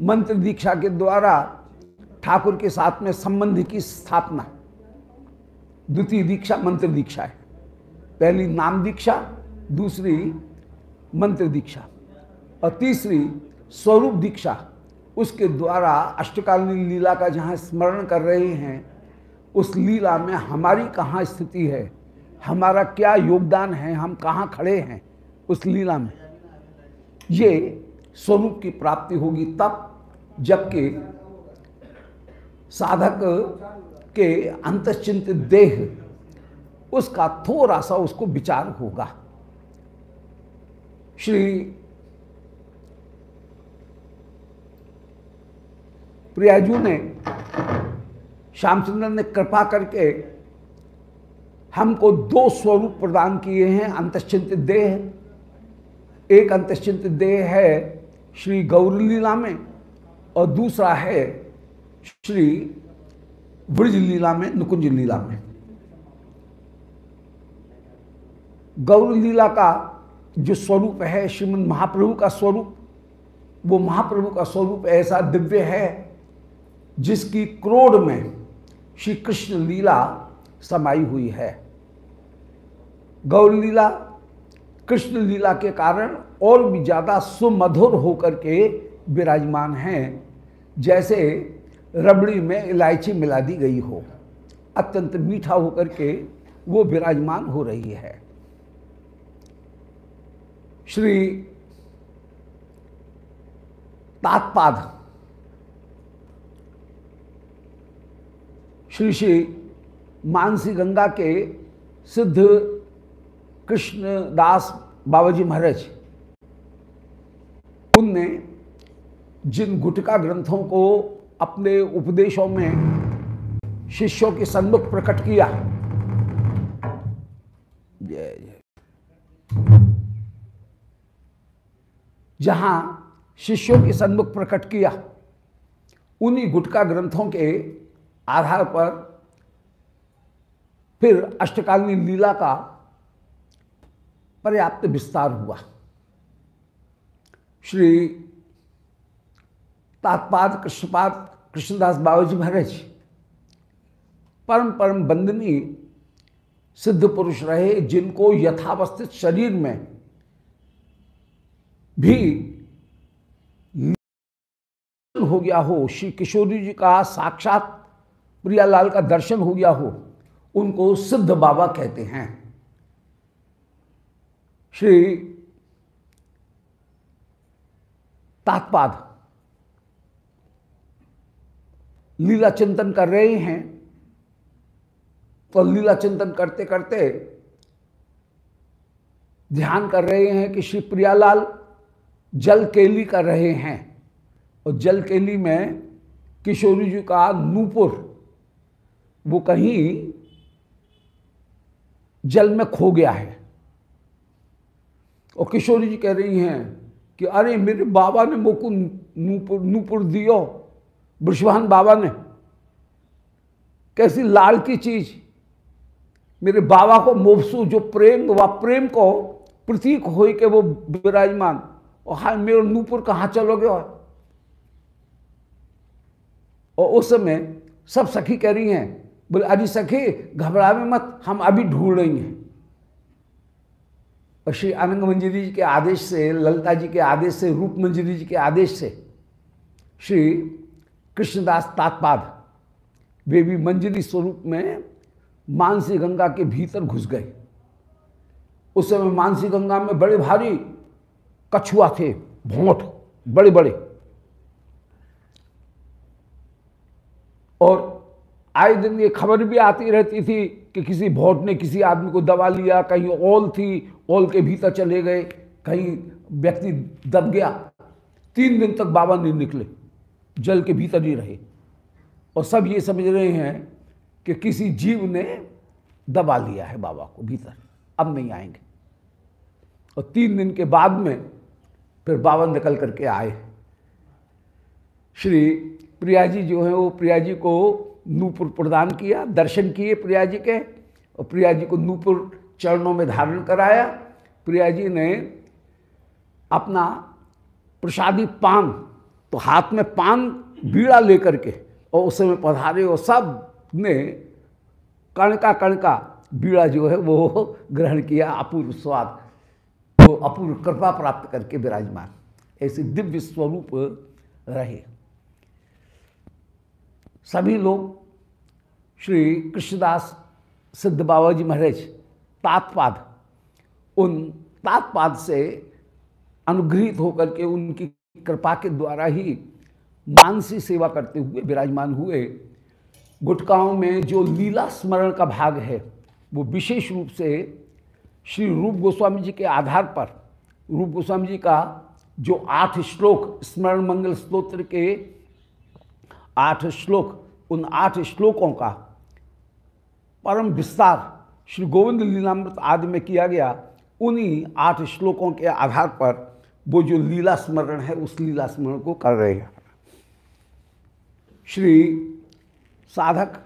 मंत्र दीक्षा के द्वारा ठाकुर के साथ में संबंध की स्थापना। द्वितीय दीक्षा मंत्र दीक्षा है। पहली नाम दीक्षा, दूसरी मंत्र दीक्षा और तीसरी स्वरूप दीक्षा। उसके द्वारा अष्टकालीन लीला का जहाँ स्मरण कर रहे हैं, उस लीला में हमारी कहाँ स्थिति है? हमारा क्या योगदान है? हम कहाँ खड़े हैं उस लीला में? ये स्वरूप की प्राप्ति होगी तब, जबकि साधक के अंतश्चिंतित देह, उसका थोड़ा सा उसको विचार होगा। श्री प्रियाजू ने, श्यामचंद्र ने कृपा करके हमको दो स्वरूप प्रदान किए हैं अंतश्चिंतित देह। एक अंतश्चिंत देह है श्री गौरलीला में और दूसरा है श्री ब्रज लीला में नुकुंज लीला में। गौर लीला का जो स्वरूप है, श्रीमद महाप्रभु का स्वरूप, वो महाप्रभु का स्वरूप ऐसा दिव्य है, जिसकी क्रोड़ में श्री कृष्ण लीला समाई हुई है। गौर लीला कृष्ण लीला के कारण और भी ज़्यादा सुमधुर होकर के विराजमान हैं, जैसे रबड़ी में इलायची मिला दी गई हो। अत्यंत मीठा होकर के वो विराजमान हो रही है। श्री तात्पाद, श्री श्री मानसी गंगा के सिद्ध कृष्णदास बाबाजी महाराज उनने जिन गुटका ग्रंथों को अपने उपदेशों में शिष्यों के सन्मुख प्रकट किया। जहाँ शिष्यों के सन्मुख प्रकट किया, उन्हीं गुटका ग्रंथों के आधार पर फिर अष्टकालीन लीला का पर्याप्त विस्तार हुआ। श्री तात्पाद कृष्णपाद कृष्णदास बाबूजी महाराज। परम परम बंदनी सिद्ध पुरुष रहे, जिनको यथावस्थित शरीर में भी हो गया हो, श्री किशोरी जी का साक्षात प्रियालाल का दर्शन हो गया हो, उनको सिद्ध बाबा कहते हैं। श्री तात्पाद। लीला चिंतन कर रहे हैं तो लीला चिंतन करते करते ध्यान कर रहे हैं कि श्री प्रियालाल जल केली कर रहे हैं। और जल केली में किशोरी जी का नूपुर, वो कहीं जल में खो गया है। और किशोरी जी कह रही हैं कि अरे मेरे बाबा ने मोको नूपुर नूपुर दियो ब्रष्वान बाबा ने। कैसी लाल की चीज़। मेरे बाबा को मोबसू जो प्रेम व प्रेम को प्रतीक हो के वो विराजमान। और हाँ मेरे नूपुर कहाँ चलोगे और और उस समय सब सखी कह रही हैं, बोले, अरे सखी, घबरावे मत, हम अभी ढूंढ रही हैं श्री आनंद मंजरी जी के आदेश से, ललिता जी के आदेश से, रूप मंजरी जी के आदेश से श्री कृष्णदास तात्पाद वे भी मंजरी स्वरूप में मानसी गंगा के भीतर घुस गए। उस समय मानसी गंगा में बड़े भारी कछुआ थे, भोंट बड़े बड़े और आए दिन ये खबर भी आती रहती थी कि किसी भोट ने किसी आदमी को दबा लिया, कहीं ओल थी ओल के भीतर चले गए, कहीं व्यक्ति दब गया। तीन दिन तक बाबा नहीं निकले, जल के भीतर ही रहे। और सब ये समझ रहे हैं कि किसी जीव ने दबा लिया है बाबा को भीतर, अब नहीं आएँगे। और तीन दिन के बाद में फिर बाबा निकल करके आए। श्री प्रिया जी जो है, वो प्रिया जी को नूपुर प्रदान किया, दर्शन किए प्रिया जी के, और प्रिया जी को नूपुर चरणों में धारण कराया। प्रिया जी ने अपना प्रसादी पान तो हाथ में पान बीड़ा लेकर के और उस समय पधारे और सबने कणका कणका बीड़ा जो है वो ग्रहण किया, अपूर्व स्वाद तो अपूर्व कृपा प्राप्त करके विराजमान। ऐसे दिव्य स्वरूप रहे। सभी लोग श्री कृष्णदास सिद्ध बाबा जी महाराज तात्पाद, उन तात्पाद से अनुग्रहित होकर के उनकी कृपा के द्वारा ही मानसी सेवा करते हुए, विराजमान हुए, गुटकाओं में जो लीला स्मरण का भाग है, वो विशेष रूप से श्री रूप गोस्वामी जी के आधार पर, रूप गोस्वामी जी का जो आठ श्लोक, स्मरण मंगल स्तोत्र के आठ श्लोक, उन आठ श्लोकों का परम विस्तार श्री गोविंद लीलामृत आदि में किया गया उन्हीं आठ श्लोकों के आधार पर वो जो लीला स्मरण है उस लीला स्मरण को कर रहे हैं। श्री साधक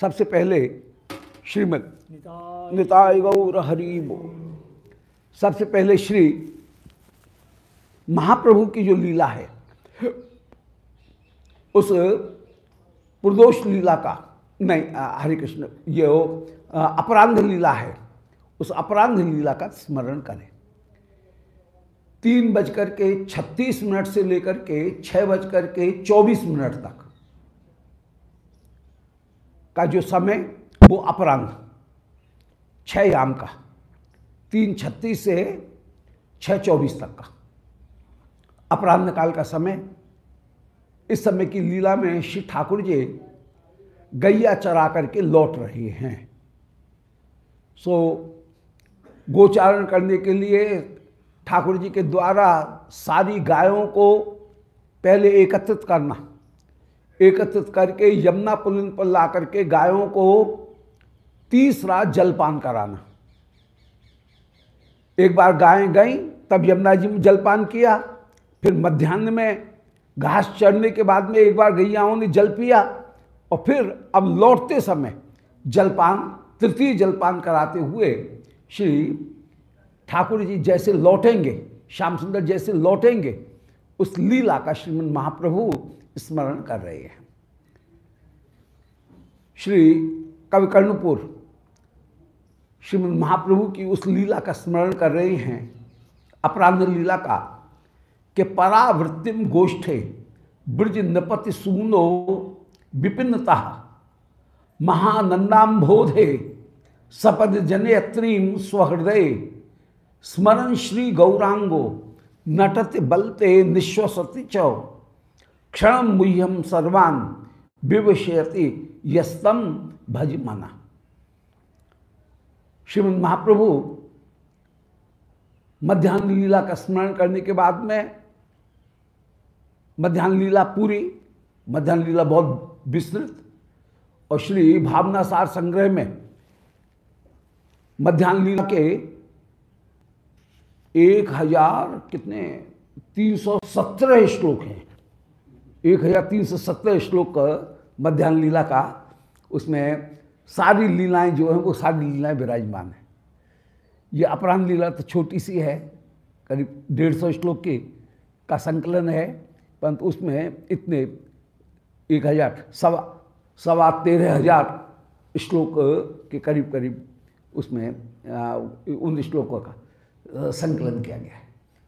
सबसे पहले श्रीमद निताय गौर हरि बो सबसे पहले श्री महाप्रभु की जो लीला है उस प्रदोष लीला का नहीं हरे कृष्ण, ये अपराध लीला है। उस अपराध लीला का स्मरण करें। तीन बजकर के छत्तीस मिनट से लेकर के छह बजकर के चौबीस मिनट तक का जो समय, वो अपरांत छह याम का, तीन छत्तीस से छह चौबीस तक का। अपराह्न काल का समय, इस समय की लीला में श्री ठाकुर जी गैया चरा करके लौट रहे हैं। सो गोचारण करने के लिए ठाकुर जी के द्वारा सारी गायों को पहले एकत्रित करना, एकत्रित करके यमुना पुलिन पर ला करके गायों को तीसरा जलपान कराना। एक बार गायें गई, तब यमुना जी में जलपान किया, फिर मध्यान्ह में घास चढ़ने के बाद में एक बार गैयाओं ने जल पिया और फिर अब लौटते समय जलपान, तृतीय जलपान कराते हुए श्री ठाकुर जी जैसे लौटेंगे, श्याम सुंदर जैसे लौटेंगे, उस लीला का श्रीमद महाप्रभु स्मरण कर रहे हैं। श्री कवि कर्णपुर श्रीमद महाप्रभु की उस लीला का स्मरण कर रहे हैं अपराध लीला का, कि परावृत्तिम गोष्ठे, ब्रज नपति सूनो विपिन्नता महानंदाम्भोधे सपद जनयत्रीम स्वहृदय स्मरण श्री गौरांगो, नटते बलते निश्वसति चौ। क्षण मुह्यम सर्वान विवशयति यस्तम भज मना। श्रीमद महाप्रभु मध्यान्ह लीला का स्मरण करने के बाद में मध्यान्ह लीला पूरी मध्यान्ह लीला बहुत विस्तृत और श्री भावना सार संग्रह में मध्यान्ह के एक हज़ार कितने? तीन सौ सत्रह श्लोक हैं। एक हज़ार तीन सौ सत्रह श्लोक मध्यान्ह लीला का उसमें सारी लीलाएँ जो हैं वो सारी लीलाएँ विराजमान हैं। ये अपराध लीला तो छोटी सी है, करीब डेढ़ सौ श्लोक की का संकलन है, परंतु उसमें इतने एक हज़ार, सवा सवा तेरह हज़ार श्लोक के करीब करीब उसमें उन श्लोकों का संकलन किया गया है।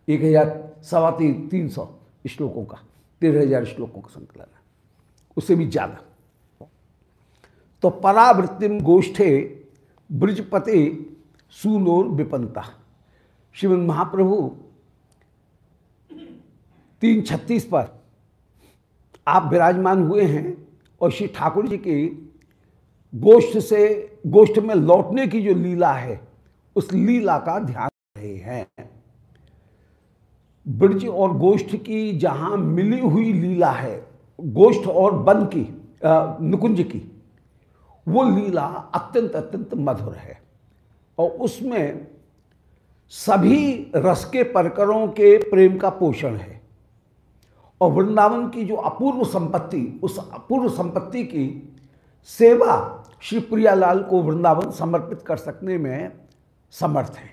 एक हज़ार, सवा तीन तीन सौ श्लोकों का, तेरह हज़ार श्लोकों का संकलन है। उससे भी ज़्यादा। तो परावृत्तिम गोष्ठे ब्रजपते सुनोर विपन्ता। श्रीमद महाप्रभु तीन छत्तीस पर आप विराजमान हुए हैं और श्री ठाकुर जी की गोष्ठ से, गोष्ठ में लौटने की जो लीला है, उस लीला का ध्यान रहे हैं। ब्रज और गोष्ठ की जहाँ मिली हुई लीला है, गोष्ठ और बन की नुकुंज की, वो लीला अत्यंत अत्यंत मधुर है। और उसमें सभी रस के परकरों के प्रेम का पोषण है। और वृंदावन की जो अपूर्व संपत्ति, उस अपूर्व संपत्ति की सेवा श्री प्रियालाल को वृंदावन समर्पित कर सकने में समर्थ है।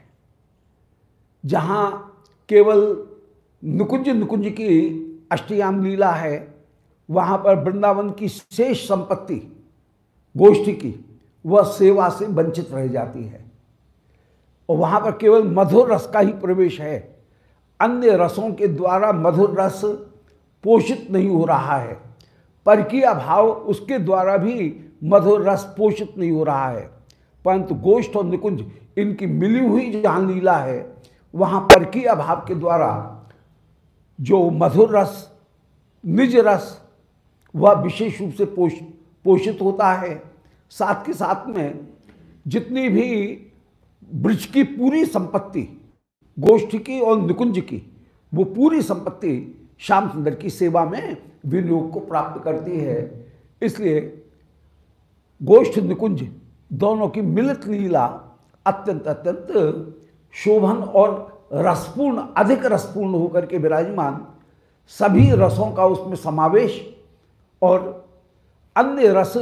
जहाँ केवल नुकुंज नुकुंज की अष्टयाम लीला है, वहाँ पर वृंदावन की शेष संपत्ति, गोष्ठी की, वह सेवा से वंचित रह जाती है। और वहाँ पर केवल मधुर रस का ही प्रवेश है। अन्य रसों के द्वारा मधुर रस पोषित नहीं हो रहा है। पर की अभाव उसके द्वारा भी मधुर रस पोषित नहीं हो रहा है। परंतु गोष्ठ और निकुंज इनकी मिली हुई जहाँ लीला है, वहाँ पर की अभाव के द्वारा जो मधुर रस, निज रस, वह विशेष रूप से पोष, पोषित होता है। साथ के साथ में जितनी भी ब्रज की पूरी संपत्ति, गोष्ठी की और निकुंज की, वो पूरी संपत्ति श्याम सुंदर की सेवा में विनियोग को प्राप्त करती है। इसलिए गोष्ठ निकुंज दोनों की मिलित लीला अत्यंत अत्यंत शोभन और रसपूर्ण, अधिक रसपूर्ण होकर के विराजमान। सभी रसों का उसमें समावेश और अन्य रस,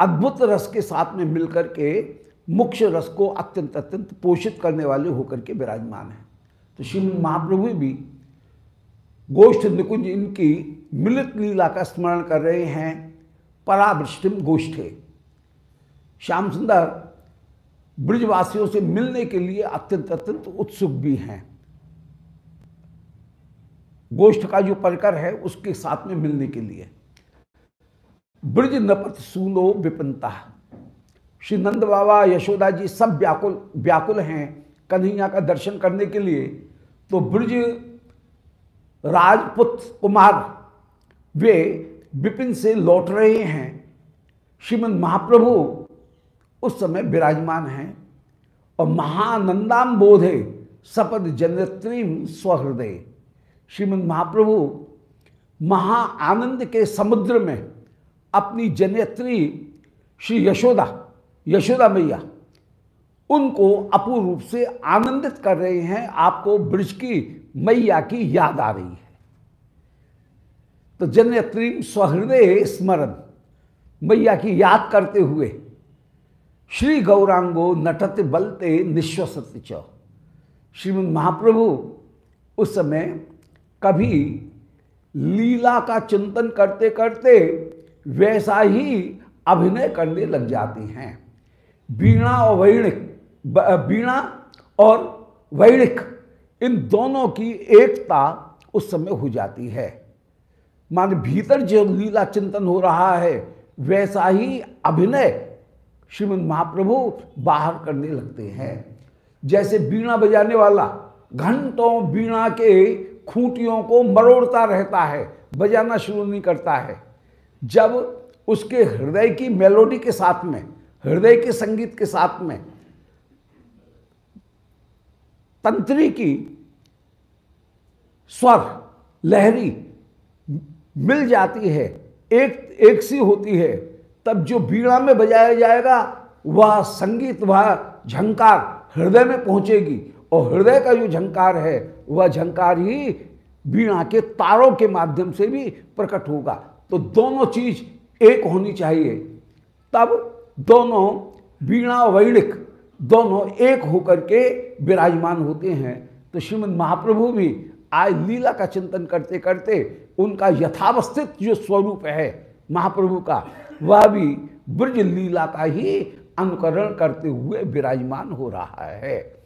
अद्भुत रस के साथ में मिलकर के मुख्य रस को अत्यंत अत्यंत पोषित करने वाले होकर के विराजमान है। तो श्री महाप्रभु भी गोष्ठ निकुंज इनकी मिलित लीला का स्मरण कर रहे हैं। परावृष्टिम गोष्ठे। श्याम सुंदर, ब्रजवासियों से मिलने के लिए अत्यंत अत्यंत उत्सुक भी हैं। गोष्ठ का जो परकर है, उसके साथ में मिलने के लिए। ब्रज नपत सूनो विपनता। श्री नंद बाबा यशोदा जी सब व्याकुल व्याकुल हैं कन्हैया का दर्शन करने के लिए। तो ब्रज राजपुत कुमार, वे विपिन से लौट रहे हैं। श्रीमद महाप्रभु उस समय विराजमान हैं और महानंदाम बोधे सपद जनत्रीम स्वहृदय। श्रीमद महाप्रभु महा आनंद के समुद्र में अपनी जनयत्री श्री यशोदा यशोदा मैया, उनको अपूर्व रूप से आनंदित कर रहे हैं। आपको ब्रज की मैया की याद आ रही है। तो जनयत्री स्वहृदय स्मरण। मैया की याद करते हुए श्री गौरांगो नटत बलते निश्वसत च। श्रीमद महाप्रभु उस समय कभी लीला का चिंतन करते करते वैसा ही अभिनय करने लग जाती हैं। बीणा और वैणिक बीणा और वैणिक इन दोनों की एकता उस समय हो जाती है। मान भीतर जो लीला चिंतन हो रहा है, वैसा ही अभिनय श्रीमद महाप्रभु बाहर करने लगते हैं। जैसे बीणा बजाने वाला घंटों बीणा के खूंटियों को मरोड़ता रहता है, बजाना शुरू नहीं करता है। जब उसके हृदय की मेलोडी के साथ में, हृदय के संगीत के साथ में तंत्री की स्वर, लहरी मिल जाती है, एक एक सी होती है, तब जो बीड़ा में बजाया जाएगा, वह संगीत, वह झंकार हृदय में पहुंचेगी। और हृदय का जो झंकार है, वह झंकार ही बीणा के तारों के माध्यम से भी प्रकट होगा। तो दोनों चीज़ एक होनी चाहिए। तब दोनों बीणा वैणिक दोनों एक होकर के विराजमान होते हैं। तो श्रीमद महाप्रभु भी आज लीला का चिंतन करते करते उनका यथावस्थित जो स्वरूप है महाप्रभु का, वह भी ब्रज लीला का ही अनुकरण करते हुए विराजमान हो रहा है।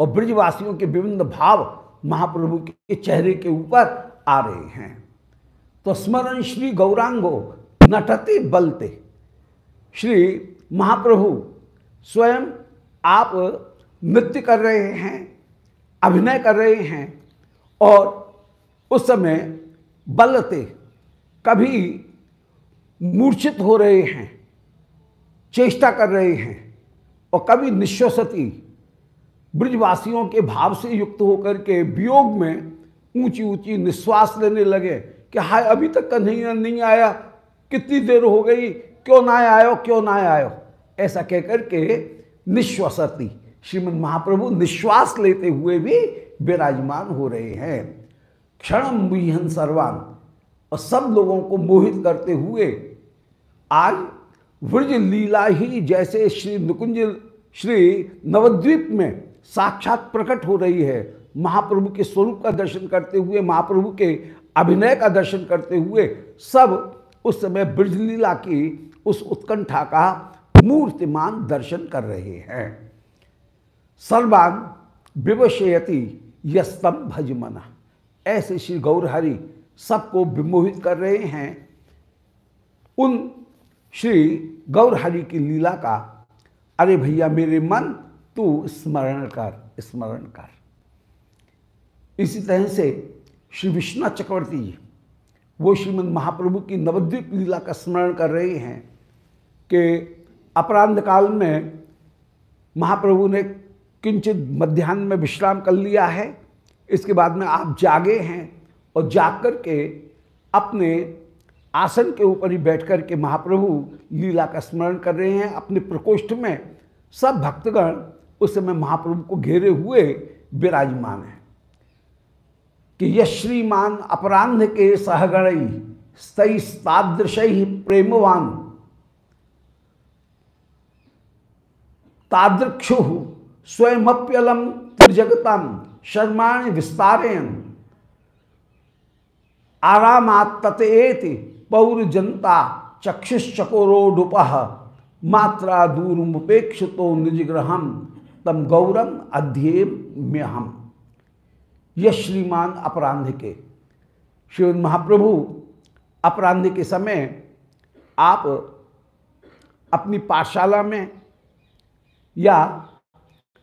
और ब्रजवासियों के विभिन्न भाव महाप्रभु के चेहरे के ऊपर आ रहे हैं। तो स्मरण श्री गौरांगो नटते बलते। श्री महाप्रभु स्वयं आप नृत्य कर रहे हैं, अभिनय कर रहे हैं और उस समय बलते कभी मूर्छित हो रहे हैं, चेष्टा कर रहे हैं और कभी निश्वसती ब्रजवासियों के भाव से युक्त होकर के वियोग में ऊँची ऊँची निश्वास लेने लगे कि हाय, अभी तक का नहीं नहीं आया। कितनी देर हो गई? क्यों ना आयो क्यों ना आयो? ऐसा कहकर के निश्वसती श्रीमद महाप्रभु निश्वास लेते हुए भी विराजमान हो रहे हैं। क्षण मुहन सर्वान, और सब लोगों को मोहित करते हुए आज व्रज लीला ही जैसे श्री नुकुंज, श्री नवद्वीप में साक्षात प्रकट हो रही है। महाप्रभु के स्वरूप का दर्शन करते हुए, महाप्रभु के अभिनय का दर्शन करते हुए सब उस समय ब्रजलीला की, उस उत्कंठा का मूर्तिमान दर्शन कर रहे हैं। सर्वान विवशयति यस्तम भजमना। ऐसे श्री गौरहरि सबको विमोहित कर रहे हैं। उन श्री गौरहरि की लीला का, अरे भैया मेरे मन, तू स्मरण कर स्मरण कर। इसी तरह से श्री विश्वनाथ चक्रवर्ती जी, वो श्रीमद महाप्रभु की नवद्वीप लीला का स्मरण कर रहे हैं कि अपराध काल में महाप्रभु ने किंचित मध्यान्ह में विश्राम कर लिया है। इसके बाद में आप जागे हैं और जाग कर के अपने आसन के ऊपर ही बैठ कर के महाप्रभु लीला का स्मरण कर रहे हैं। अपने प्रकोष्ठ में सब भक्तगण उस समय महाप्रभु को घेरे हुए विराजमान हैं। कि यश्रीमान अपराध के सहगण स्तैस्तादृश प्रेमवान तादृक्षु स्वयंप्यलम त्रिजगतम शर्माण विस्तारेण। आरामात ततेति पौर जनता चक्षुश्चकोरोडुप मात्रा दूरमुपेक्षितो निजग्रहम तम गौरम अध्यय में हम यह श्रीमान अपराध के श्री महाप्रभु अपराध के समय आप अपनी पाठशाला में या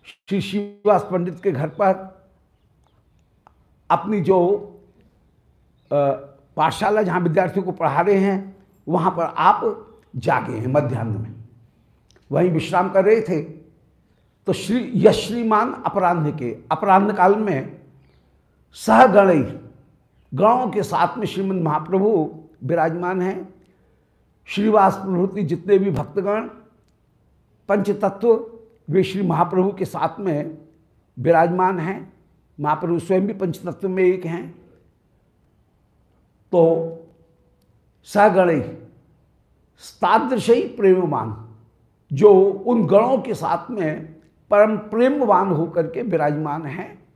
श्री शिववास पंडित के घर पर अपनी जो पाठशाला जहाँ विद्यार्थियों को पढ़ा रहे हैं, वहाँ पर आप जागे हैं मध्यान्ह में। वहीं विश्राम कर रहे थे। तो श्री यश्रीमान अपराह्न के, अपराह्न काल में सहगण, गणों के साथ में श्रीमद महाप्रभु विराजमान हैं। श्रीवास प्रभृति जितने भी भक्तगण, पंचतत्व वे श्री महाप्रभु के साथ में विराजमान हैं। महाप्रभु स्वयं भी पंचतत्व में एक हैं। तो सगण ही तादृश प्रेमवान, जो उन गणों के साथ में परम प्रेमवान होकर के विराजमान हैं।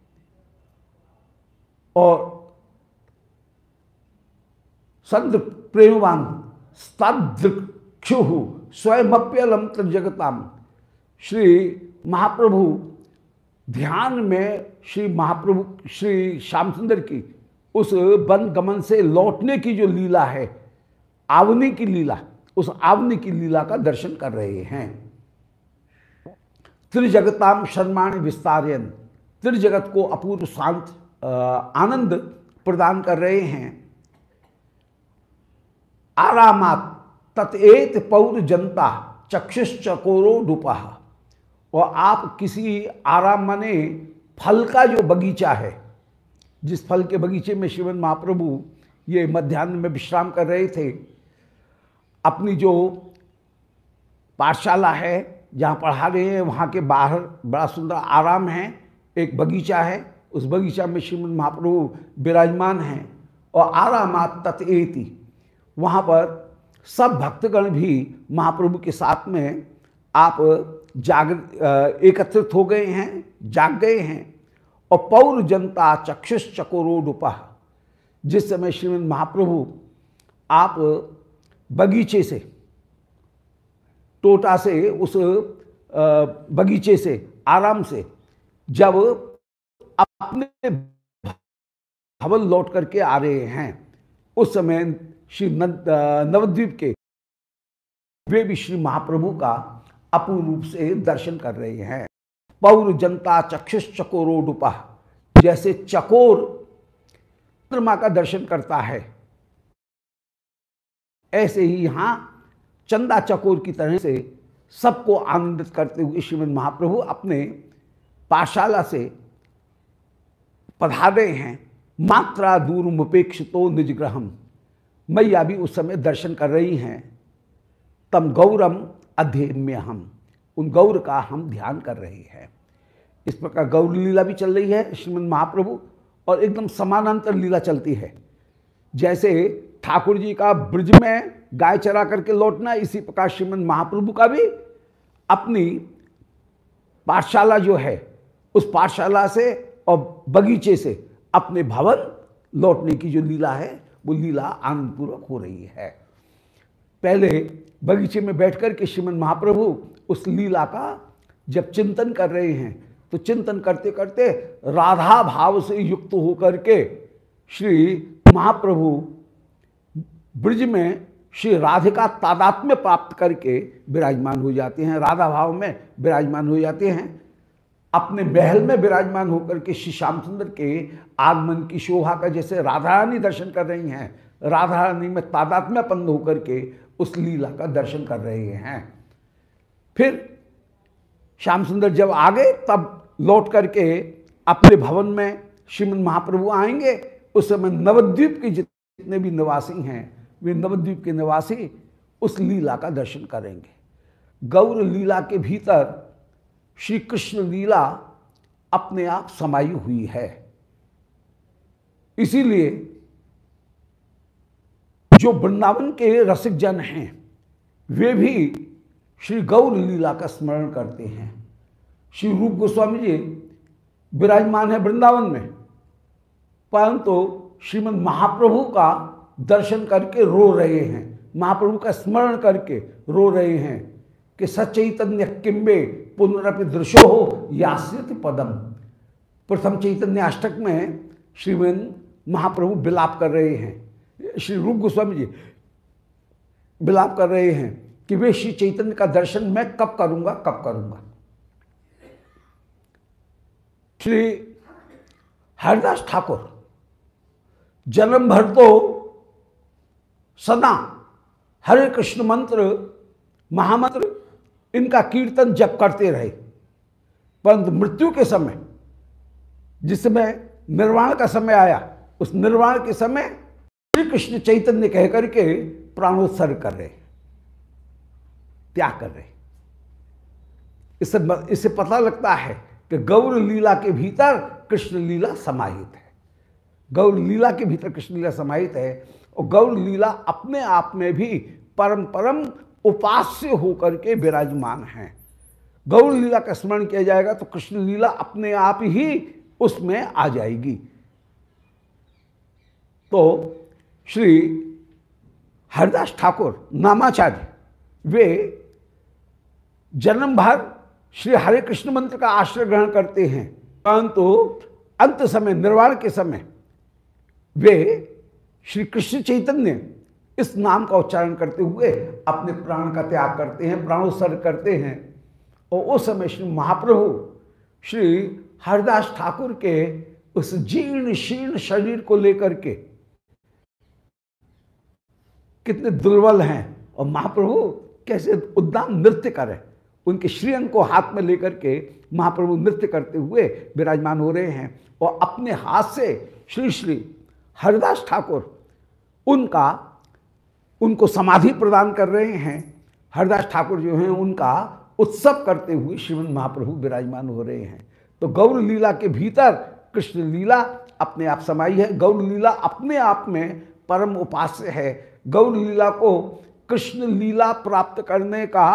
और संत प्रेमवान स्तक्षु स्वयंप्यलम जगताम। श्री महाप्रभु, ध्यान में श्री महाप्रभु, श्री श्याम सुंदर की उस वन गमन से लौटने की जो लीला है, आवनी की लीला, उस आवनी की लीला का दर्शन कर रहे हैं। त्रिजगताम शर्माणी विस्तारयन, त्रिजगत को अपूर्व शांत आनंद प्रदान कर रहे हैं। आरामात ततेत पौर जनता चक्षुष चकोरो डुपा और आप किसी आराम माने फल का जो बगीचा है, जिस फल के बगीचे में शिवन महाप्रभु ये मध्यान्ह में विश्राम कर रहे थे, अपनी जो पाठशाला है, जहाँ पढ़ा रहे हैं, वहाँ के बाहर बड़ा सुंदर आराम है, एक बगीचा है, उस बगीचा में श्रीमद महाप्रभु विराजमान हैं, और आरामात तत्एति। वहाँ पर सब भक्तगण भी महाप्रभु के साथ में आप जाग एकत्रित हो गए हैं, जाग गए हैं। और पौर जनता चक्षुष चकोरोडुपा जिस समय श्रीमद महाप्रभु आप बगीचे से, टोटा से, उस बगीचे से, आराम से, जब अपने भवन लौट करके आ रहे हैं, उस समय श्री नवद्वीप के, वे भी श्री महाप्रभु का अपूर्ण रूप से दर्शन कर रहे हैं। पौर जनता चक्षुष चकोरोडुपा, जैसे चकोर चंद्रमा का दर्शन करता है। ऐसे ही यहाँ चंदा चकोर की तरह से सबको आनंदित करते हुए श्रीमद महाप्रभु अपने पाठशाला से पधारे हैं। मात्रा दूर मुपेक्षितो निज ग्रहम मैया भी उस समय दर्शन कर रही हैं। तम गौरम अध्ययन में हम उन गौर का हम ध्यान कर रहे हैं। इस प्रकार गौर लीला भी चल रही है, श्रीमद महाप्रभु, और एकदम समानांतर लीला चलती है। जैसे ठाकुर जी का ब्रज में गाय चरा करके लौटना, इसी प्रकार श्रीमद महाप्रभु का भी अपनी पाठशाला जो है, उस पाठशाला से और बगीचे से अपने भवन लौटने की जो लीला है, वो लीला आनंदपूर्वक हो रही है। पहले बगीचे में बैठकर के श्रीमन महाप्रभु उस लीला का जब चिंतन कर रहे हैं तो चिंतन करते करते राधा भाव से युक्त होकर के श्री महाप्रभु ब्रज में श्री राधिका तादात्म्य प्राप्त करके विराजमान हो जाते हैं। राधा भाव में विराजमान हो जाते हैं। अपने महल में विराजमान होकर के श्री श्याम सुंदर के आगमन की शोभा का जैसे राधा रानी दर्शन कर रही हैं। राधा रानी में तादात्म्यपन्न होकर के उस लीला का दर्शन कर रहे हैं। फिर श्याम सुंदर जब आ गए तब लौट करके अपने भवन में श्रीमद महाप्रभु आएँगे। उस समय नवद्वीप के जितने भी निवासी हैं, वे नवद्वीप के निवासी उस लीला का दर्शन करेंगे। गौर लीला के भीतर श्री कृष्ण लीला अपने आप समाई हुई है। इसीलिए जो वृंदावन के रसिक जन हैं, वे भी श्री गौर लीला का स्मरण करते हैं। श्री रूप गोस्वामी जी विराजमान है वृंदावन में, परंतु श्रीमद महाप्रभु का दर्शन करके रो रहे हैं, महाप्रभु का स्मरण करके रो रहे हैं कि सचैतन्य किम्बे पुनरपि दृशो हो यास्यति पदम। प्रथम चैतन्य अष्टक में श्रीमद महाप्रभु विलाप कर रहे हैं। श्री रूप गोस्वामी जी विलाप कर रहे हैं कि वे श्री चैतन्य का दर्शन मैं कब करूँगा कब करूँगा? श्री हरिदास ठाकुर, जन्म भर तो सदा, हरे कृष्ण मंत्र, महामंत्र, इनका कीर्तन जप करते रहे। परंतु मृत्यु के समय, जिस समय निर्वाण का समय आया, उस निर्वाण के समय श्री कृष्ण चैतन्य कह करके प्राणोत्सर्ग कर रहे त्याग कर रहे इससे इससे पता लगता है कि गौर लीला के भीतर कृष्ण लीला समाहित है। गौर लीला के भीतर कृष्ण लीला समाहित है और गौर लीला अपने आप में भी परम परम उपास्य होकर के विराजमान हैं। गौर लीला का स्मरण किया जाएगा तो कृष्ण लीला अपने आप ही उसमें आ जाएगी। तो श्री हरिदास ठाकुर नामाचार्य, वे जन्म भर श्री हरे कृष्ण मंत्र का आश्रय ग्रहण करते हैं। परंतु अंत समय, निर्वाण के समय, वे श्री कृष्ण चैतन्य इस नाम का उच्चारण करते हुए अपने प्राण का त्याग करते हैं प्राणोत्सर्ग करते हैं। और उस समय श्री महाप्रभु, श्री हरिदास ठाकुर के उस जीर्ण शीर्ण शरीर को लेकर के कितने दुर्बल हैं और महाप्रभु कैसे उद्दाम नृत्य करें। उनके श्रीअंग को हाथ में लेकर के महाप्रभु नृत्य करते हुए विराजमान हो रहे हैं और अपने हाथ से श्री श्री हरिदास ठाकुर उनका, उनको समाधि प्रदान कर रहे हैं। हरिदास ठाकुर जो हैं, उनका उत्सव करते हुए श्रीमद महाप्रभु विराजमान हो रहे हैं। तो गौर लीला के भीतर कृष्ण लीला अपने आप समाई है। गौर लीला अपने आप में परम उपास्य है। गौर लीला को कृष्ण लीला प्राप्त करने का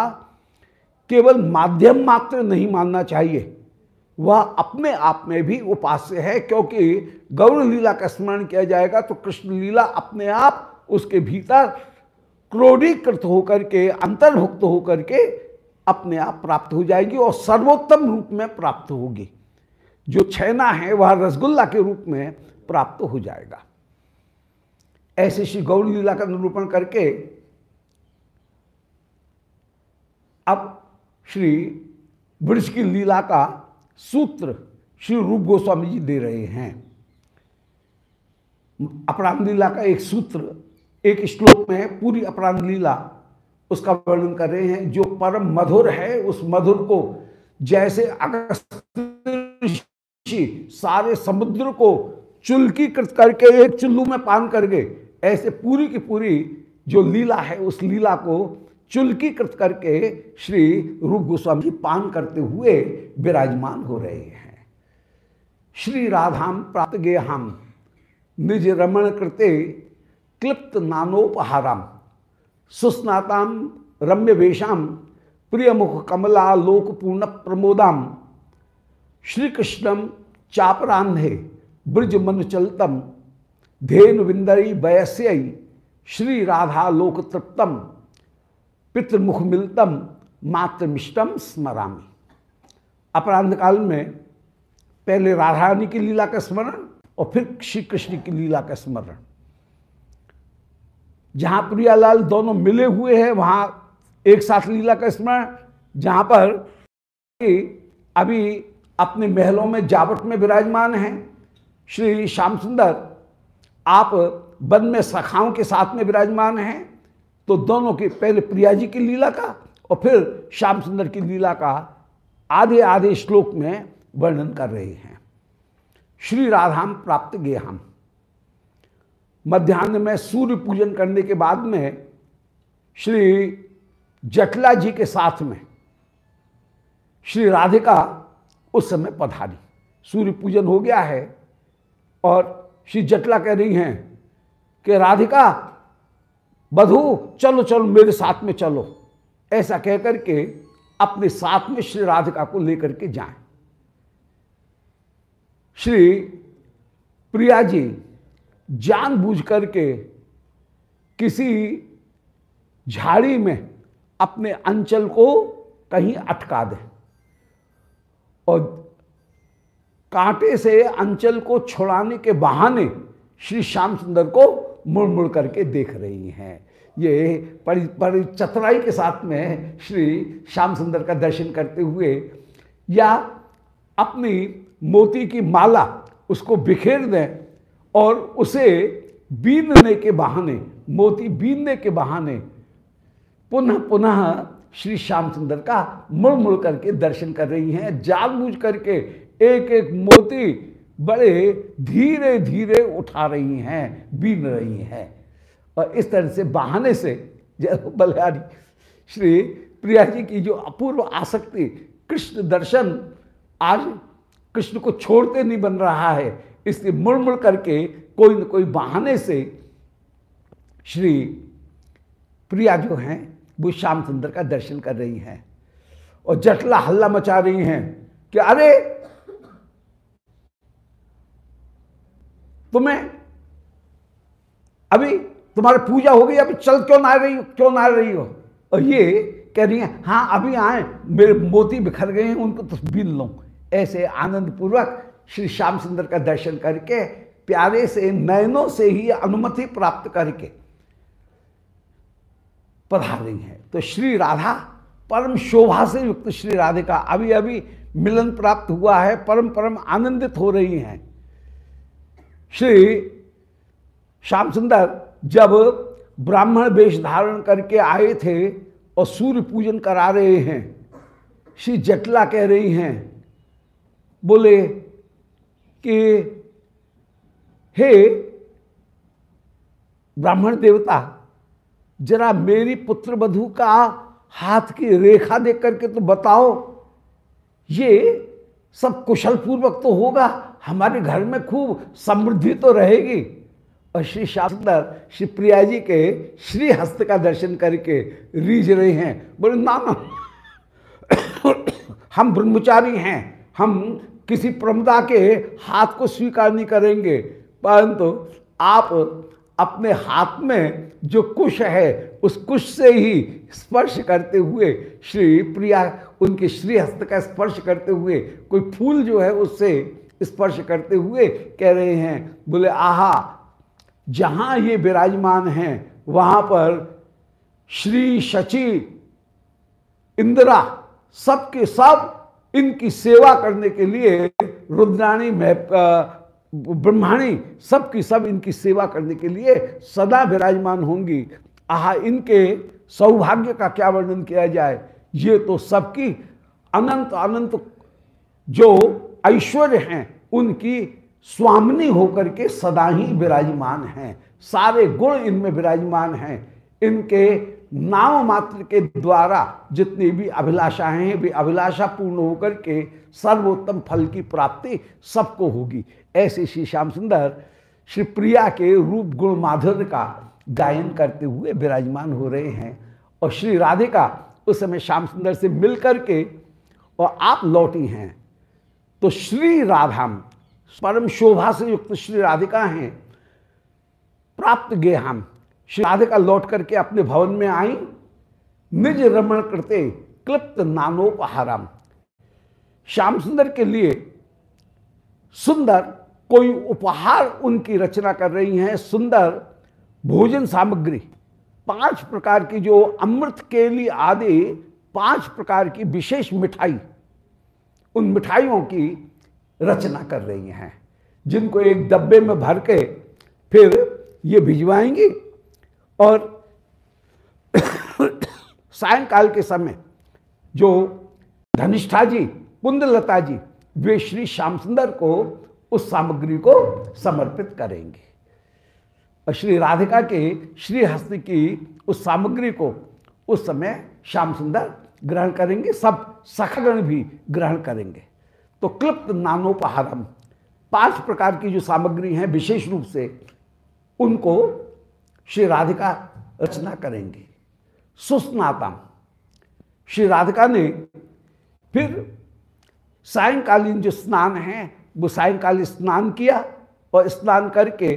केवल माध्यम मात्र नहीं मानना चाहिए। वह अपने आप में भी उपास्य है, क्योंकि गौर लीला का स्मरण किया जाएगा तो कृष्ण लीला अपने आप उसके भीतर क्रोडीकृत होकर के, अंतर्भुक्त होकर के अपने आप प्राप्त हो जाएगी और सर्वोत्तम रूप में प्राप्त होगी। जो छैना है, वह रसगुल्ला के रूप में प्राप्त हो जाएगा। ऐसे श्री गौर लीला का निरूपण करके अब श्री ब्रज की लीला का सूत्र श्री रूप गोस्वामी जी दे रहे हैं। अपराध लीला का एक सूत्र, एक श्लोक में पूरी अपराध लीला उसका वर्णन कर रहे हैं। जो परम मधुर है, उस मधुर को जैसे अगस्त सारे समुद्र को चुल्कीकृत करके एक चुल्लू में पान कर गए ऐसे पूरी की पूरी जो लीला है, उस लीला को चुल्कीकृत करके श्री रूप गोस्वामी पान करते हुए विराजमान हो रहे हैं। श्री राधाम प्राप्त गे हम। निज रमण कृते क्लिप्त नानोपहाराम। सुस्नाताम रम्य वेशाम प्रिय मुख कमला लोक पूर्ण प्रमोदाम। श्री कृष्णम चापरांधे ब्रज मन चलतम धेन विंदरी वयस्य श्री राधा लोक तृप्तम पितृमुख मिलतम मातृमिष्टम स्मरामी। अपरांध काल में पहले राधा रानी की लीला का स्मरण और फिर श्री कृष्ण की लीला का स्मरण। जहाँ प्रियालाल दोनों मिले हुए हैं, वहाँ एक साथ लीला का स्मरण, जहाँ पर अभी अपने महलों में जावट में विराजमान हैं। श्री श्याम सुंदर, आप वन में सखाओं के साथ में विराजमान हैं तो दोनों के पहले प्रिया जी की लीला का और फिर श्याम सुंदर की लीला का आधे आधे श्लोक में वर्णन कर रहे हैं। श्री राधाम प्राप्त गे हम। मध्यान्ह में सूर्य पूजन करने के बाद में श्री जटला जी के साथ में श्री राधिका उस समय पधारी। सूर्य पूजन हो गया है और श्री जटला कह रही हैं कि राधिका, बधू, चलो चलो, मेरे साथ में चलो। ऐसा कहकर के अपने साथ में श्री राधिका को लेकर के जाएँ। श्री प्रिया जी जानबूझ करके किसी झाड़ी में अपने अंचल को कहीं अटका दें और कांटे से अंचल को छुड़ाने के बहाने श्री श्याम सुंदर को मुड़ मुड़ करके देख रही हैं। ये परि परि, चतुराई के साथ में श्री श्याम सुंदर का दर्शन करते हुए या अपनी मोती की माला उसको बिखेर दें और उसे बीनने के बहाने, मोती बीनने के बहाने पुनः पुनः श्री श्याम सुंदर का मुड़ मुड़ करके दर्शन कर रही हैं। जानबूझ करके एक एक मोती बड़े धीरे धीरे उठा रही हैं, बीन रही हैं। और इस तरह से बहाने से बलिहारी। श्री प्रिया जी की जो अपूर्व आसक्ति, कृष्ण दर्शन, आज कृष्ण को छोड़ते नहीं बन रहा है, इसलिए मुड़ मुड़ करके कोई न कोई बहाने से श्री प्रिया जो हैं, वो श्याम सुंदर का दर्शन कर रही हैं। और जटला हल्ला मचा रही हैं कि अरे तुम्हें अभी तुम्हारी पूजा हो गई, अभी चल क्यों ना रही हो, क्यों ना रही हो? और ये कह रही है हाँ अभी आए, मेरे मोती बिखर गए हैं, उनको तो बीन लो। ऐसे आनंद पूर्वक श्री श्याम सुंदर का दर्शन करके, प्यारे से, नयनों से ही अनुमति प्राप्त करके पधार रही हैं। तो श्री राधा, परम शोभा से युक्त श्री राधे का अभी अभी मिलन प्राप्त हुआ है परम परम आनंदित हो रही हैं। श्री श्याम सुंदर जब ब्राह्मण वेश धारण करके आए थे और सूर्य पूजन करा रहे हैं, श्री जटला कह रही हैं, बोले कि, हे ब्राह्मण देवता, जरा मेरी पुत्र वधु का हाथ की रेखा देख करके तो बताओ, ये सब कुशल पूर्वक तो होगा हमारे घर में खूब समृद्धि तो रहेगी। और श्री शास्त्र श्री प्रिया जी के श्री हस्त का दर्शन करके रीझ रहे हैं। बोले, ना ना, हम ब्रह्मचारी हैं। हम किसी प्रमदा के हाथ को स्वीकार नहीं करेंगे। परंतु आप अपने हाथ में जो कुश है, उस कुश से ही स्पर्श करते हुए, श्री प्रिया, उनके श्री हस्त का स्पर्श करते हुए, कोई फूल जो है, उससे स्पर्श करते हुए कह रहे हैं, बोले, आहा, जहाँ ये विराजमान हैं, वहाँ पर श्री शची, इंदिरा, सबके सब इनकी सेवा करने के लिए रुद्राणी ब्रह्माणी, सबकी सब इनकी सेवा करने के लिए सदा विराजमान होंगी। आह, इनके सौभाग्य का क्या वर्णन किया जाए? ये तो सबकी अनंत अनंत जो ऐश्वर्य हैं, उनकी स्वामिनी होकर के सदा ही विराजमान हैं। सारे गुण इनमें विराजमान हैं। इनके नाम मात्र के द्वारा जितनी भी अभिलाषाएँ हैं, वे अभिलाषा पूर्ण होकर के सर्वोत्तम फल की प्राप्ति सबको होगी। ऐसे श्री श्याम सुंदर श्री प्रिया के रूप गुण माधुर्य का गायन करते हुए विराजमान हो रहे हैं। और श्री राधिका उस समय श्याम सुंदर से मिल करके और आप लौटी हैं। तो श्री राधाम, परम शोभा से युक्त श्री राधिका हैं। प्राप्त गे हम। श्री राधिका लौट करके अपने भवन में आई। निज रमण करते क्लिप्त नानोपहारम। श्याम सुंदर के लिए सुंदर कोई उपहार उनकी रचना कर रही हैं। सुंदर भोजन सामग्री, पाँच प्रकार की जो अमृत केली आदि, पाँच प्रकार की विशेष मिठाई उन मिठाइयों की रचना कर रही हैं, जिनको एक डब्बे में भर के फिर ये भिजवाएँगी। और सायंकाल के समय जो धनिष्ठा जी, कुंदलता जी, वे श्री श्याम सुंदर को उस सामग्री को समर्पित करेंगे। और श्री राधिका के श्री हस्त की उस सामग्री को उस समय श्याम सुंदर ग्रहण करेंगे, सब सखगण भी ग्रहण करेंगे। तो क्लिप्त नानोपहारम, पाँच प्रकार की जो सामग्री हैं विशेष रूप से, उनको श्री राधिका रचना करेंगे। सुस्नातम, श्री राधिका ने फिर सायंकालीन जो स्नान है, वो सायंकालीन स्नान किया और स्नान करके,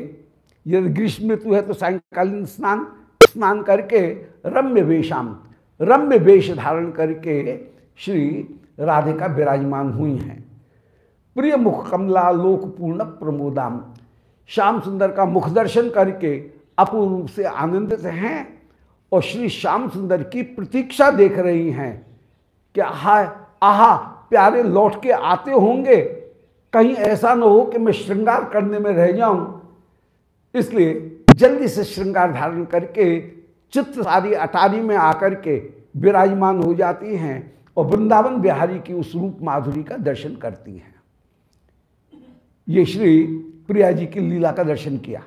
यदि ग्रीष्म ऋतु है तो सायंकालीन स्नान स्नान करके रम्य वेशम रम्य वेश धारण करके श्री राधिका विराजमान हुई हैं। प्रिय मुख कमला लोकपूर्ण प्रमोदाम, श्याम सुंदर का मुख दर्शन करके अपूर्ण रूप से आनंदित हैं और श्री श्याम सुंदर की प्रतीक्षा देख रही हैं। कि आहा आहा, प्यारे लौट के आते होंगे? कहीं ऐसा न हो कि मैं श्रृंगार करने में रह जाऊँ। इसलिए जल्दी से श्रृंगार धारण करके चित्र सारी अटारी में आकर के विराजमान हो जाती हैं और वृंदावन बिहारी की उस रूप माधुरी का दर्शन करती हैं। ये श्री प्रिया जी की लीला का दर्शन किया।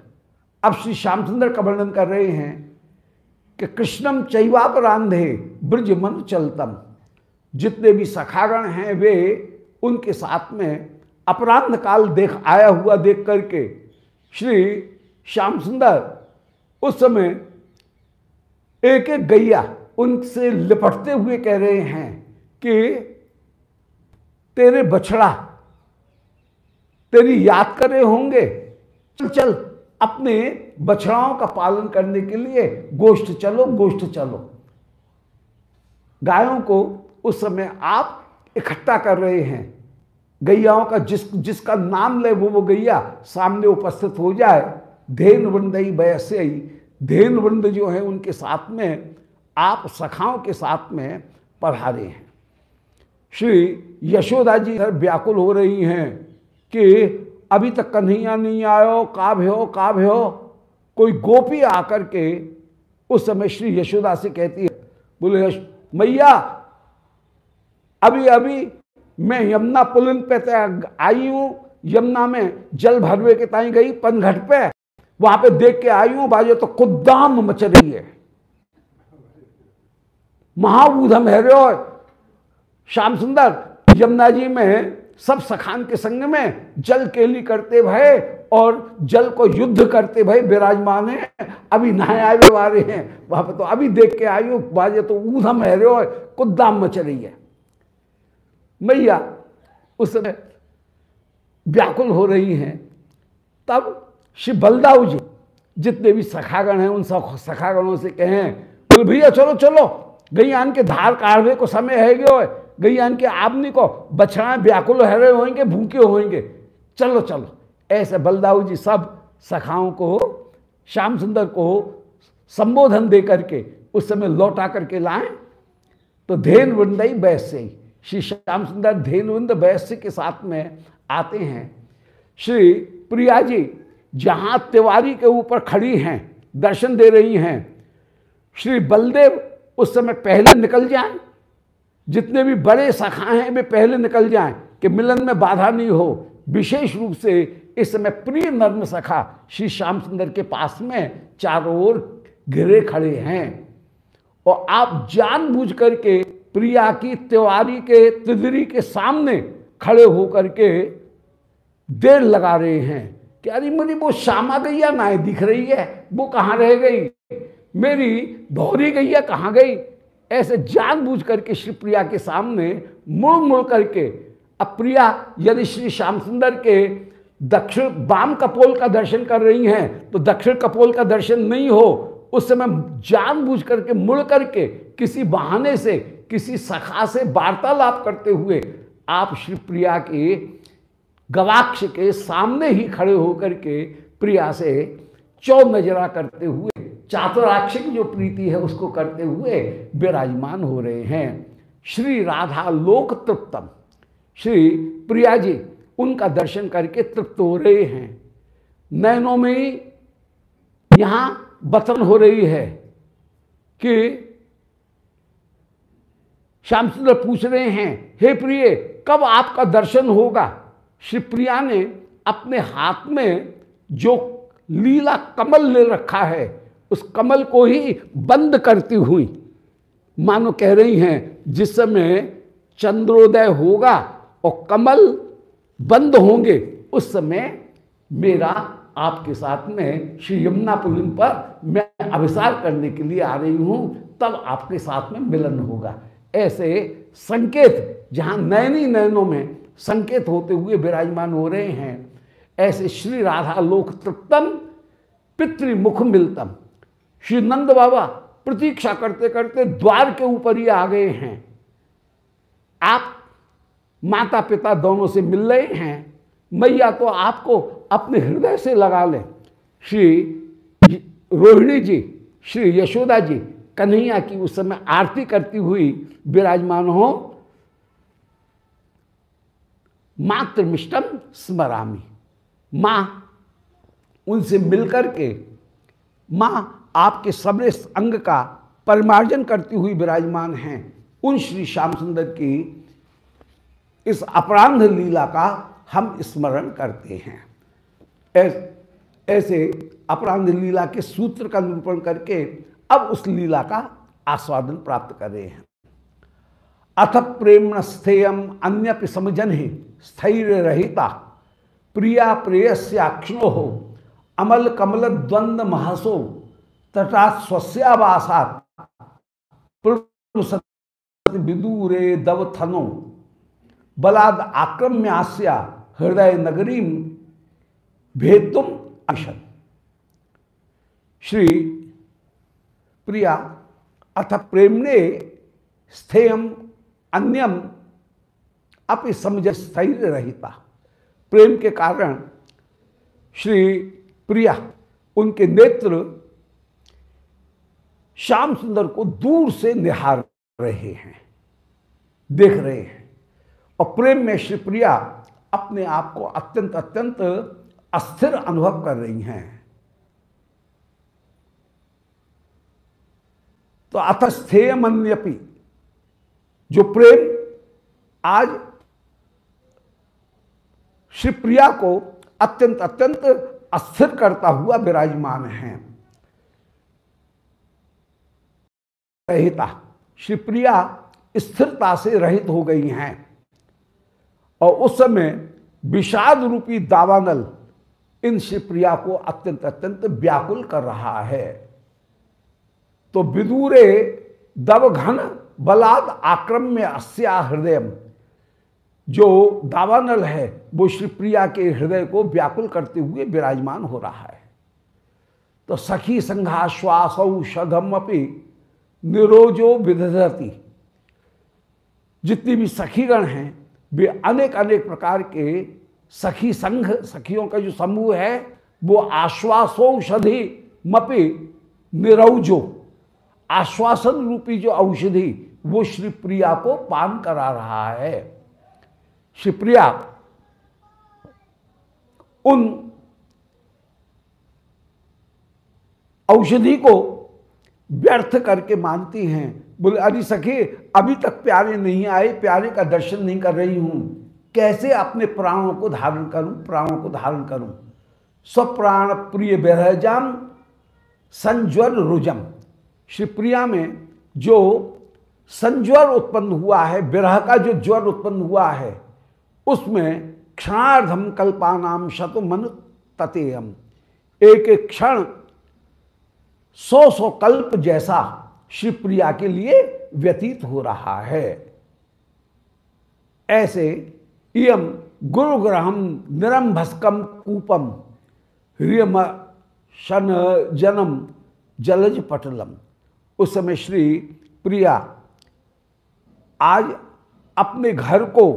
अब श्री श्याम सुंदर का वर्णन कर रहे हैं कि कृष्णम चैवापरांधे ब्रज मन चलतम। जितने भी सखागण हैं वे उनके साथ में अपराध काल देख आया हुआ देख करके श्री श्याम सुंदर उस समय एक एक गैया उनसे लिपटते हुए कह रहे हैं कि तेरे बछड़ा, तेरी याद करे होंगे। चल चल, अपने बछड़ाओं का पालन करने के लिए गोष्ठ चलो गोष्ठ चलो। गायों को उस समय आप इकट्ठा कर रहे हैं। गैयाओं का जिस, जिसका नाम ले वो वो गैया सामने उपस्थित हो जाए। धेन वृंदई वैसे धेन वृंद जो है, उनके साथ में, आप सखाओं के साथ में पढ़ा रहे हैं। श्री यशोदा जी व्याकुल हो रही हैं कि अभी तक कन्हैया नहीं आयो काव्य हो काव्य हो कोई गोपी आकर के उस समय श्री यशोदा से कहती है, बोले, यश, मैया, अभी अभी मैं यमुना पुलिन पे आई हूँ, यमुना में जल भरवे के ताई गई, पनघट पे। वहाँ पे देख के आई हूँ बाजो तो कुदाम मच रही है। महाबूधम है रो श्याम सुंदर, यमुना जी में सब सखान के संग में जल केली करते भय और जल को युद्ध करते भय विराजमान है, अभी नहाए आए वाले हैं, वहाँ पर तो अभी देख के आयु बाजे तो ऊधम है रो कुदाम मच रही है। मैया, उस समय व्याकुल हो रही हैं, तब श्री बलदाऊ जी, जितने भी सखागण हैं, उन सब सखागणों से कहें, बोल, भैया, चलो चलो, गैयान के धार काढ़ने को समय है गयो गैयान के आदमी को बछड़ा व्याकुल हरे होंगे, भूखे होंगे। चलो चलो, ऐसे बलदाऊ जी सब सखाओं को श्याम सुंदर को संबोधन दे करके उस समय लौटा करके लाएँ। तो धेन वृंदई वैश्य श्री श्याम सुंदर धेन वृंद वैश्य के साथ में आते हैं। श्री प्रिया जी जहाँ तिवारी के ऊपर खड़ी हैं, दर्शन दे रही हैं, श्री बलदेव उस समय पहले निकल जाएँ। जितने भी बड़े सखा हैं, वे पहले निकल जाएँ कि मिलन में बाधा नहीं हो। विशेष रूप से इस समय प्रिय नर्म सखा श्री श्याम सुंदर के पास में चारों ओर घिरे खड़े हैं। और आप जानबूझ करके प्रिया की, तिवारी के तिदरी के सामने खड़े होकर के देर लगा रहे हैं। कि अरे मेरी वो श्यामा गैया ना दिख रही है, वो कहाँ रह गई? मेरी भौरी गैया कहाँ गई? ऐसे जानबूझ करके श्री प्रिया के सामने मुड़ मुड़ करके, अब प्रिया यदि श्री श्याम सुंदर के दक्षिण वाम कपोल का दर्शन कर रही हैं तो दक्षिण कपोल का दर्शन नहीं हो, उस समय जानबूझ करके मुड़ करके किसी बहाने से, किसी सखा से वार्तालाप करते हुए आप श्री प्रिया के गवाक्ष के सामने ही खड़े होकर के प्रिया से चौ नजरा करते हुए, चातुराक्षिक जो प्रीति है उसको करते हुए विराजमान हो रहे हैं। श्री राधा लोक तृप्तम। श्री प्रिया जी, उनका दर्शन करके तृप्त हो रहे हैं। नैनों में यहाँ बतन हो रही है कि श्याम सुंदर पूछ रहे हैं, हे प्रिय, कब आपका दर्शन होगा? श्री प्रिया ने अपने हाथ में जो लीला कमल ले रखा है, उस कमल को ही बंद करती हुई, मानो कह रही हैं, जिस समय चंद्रोदय होगा और कमल बंद होंगे, उस समय मेरा आपके साथ में श्री यमुना पुलिन पर मैं अभिसार करने के लिए आ रही हूँ, तब आपके साथ में मिलन होगा। ऐसे संकेत जहाँ नयनी नयनों में संकेत होते हुए विराजमान हो रहे हैं। ऐसे श्री राधा लोक तृप्तम, पितृमुख मिलतम। श्री नंद बाबा प्रतीक्षा करते करते द्वार के ऊपर ही आ गए हैं। आप माता पिता दोनों से मिल रहे हैं। मैया तो आपको अपने हृदय से लगा लें। श्री रोहिणी जी, श्री यशोदा जी, कन्हैया की उस समय आरती करती हुई विराजमान हो। मातृमिष्टम स्मरामी। माँ, उनसे मिलकर के माँ आपके सबरे अंग का परिमार्जन करती हुई विराजमान हैं। उन श्री श्याम सुंदर की इस अपराध लीला का हम स्मरण करते हैं। ऐसे अपराध लीला के सूत्र का निरूपण करके अब उस लीला का आस्वादन प्राप्त कर। रहे हैं अथ प्रेम स्थेयम अन्य समझन ही स्थैर्य रहिता प्रिया प्रेयस्याक्षणो हो अमल कमल द्वंद महसो तटा स्वस्यावासात विदूरे दवथनो, बलाद आक्रम्यास्या हृदय नगरी भेदुम अशन श्री प्रिया, अथ प्रेमणे स्थेयम अन्यम अपि समझ स्थैर्य रहिता। प्रेम के कारण श्री प्रिया उनके नेत्र श्याम सुंदर को दूर से निहार रहे हैं, देख रहे हैं। और प्रेम में श्री प्रिया अपने आप को अत्यंत अत्यंत अस्थिर अनुभव कर रही हैं। तो अतस्थेय जो प्रेम आज श्री प्रिया को अत्यंत अत्यंत अस्थिर करता हुआ विराजमान है। रहिता, शिवप्रिया स्थिरता से रहित हो गई हैं। और उस समय विषाद रूपी दावानल इन शिवप्रिया को अत्यंत अत्यंत व्याकुल कर रहा है। तो विदूरे दवघन बलाद आक्रम्य अस्या हृदय जो दावानल है, वो श्रीप्रिया के हृदय को व्याकुल करते हुए विराजमान हो रहा है। तो सखी संघाश्वास अपनी निरोजो विधति जितनी भी सखीगण हैं, वे अनेक अनेक प्रकार के सखी संघ, सखियों का जो समूह है, वो आश्वासौषधि मपि निरौजो। आश्वासन रूपी जो औषधि, वो श्री प्रिया को पान करा रहा है। शिवप्रिया उन औषधि को व्यर्थ करके मानती हैं। बोले, अरे सखी, अभी तक प्यारे नहीं आए, प्यारे का दर्शन नहीं कर रही हूँ। कैसे अपने प्राणों को धारण करूँ, प्राणों को धारण करूँ? स्वप्राण प्रिय बेरहजाम, संज्वर रुजम। शिवप्रिया में जो संज्वर उत्पन्न हुआ है विरह का जो ज्वर उत्पन्न हुआ है उसमें क्षणार्धम कल्पानाम शतुमन ततेयम। एक एक क्षण सौ सौ कल्प जैसा शिवप्रिया के लिए व्यतीत हो रहा है। ऐसे इम गुरुग्रहम निरंभस्कम कूपम ह्रियम शन जनम जलज पटलम। उस समय श्री प्रिया आज अपने घर को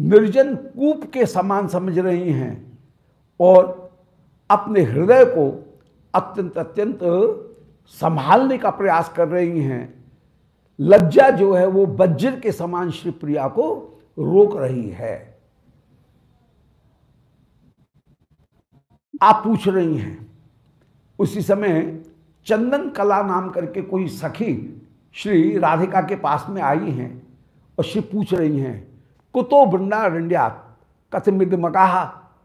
निर्जन कूप के समान समझ रही हैं और अपने हृदय को अत्यंत अत्यंत संभालने का प्रयास कर रही हैं। लज्जा जो है वो वज्र के समान श्री प्रिया को रोक रही है। आप पूछ रही हैं, उसी समय चंदन कला नाम करके कोई सखी श्री राधिका के पास में आई हैं और श्री पूछ रही हैं कुतो वृंदारण्या कथमिद मकाहा,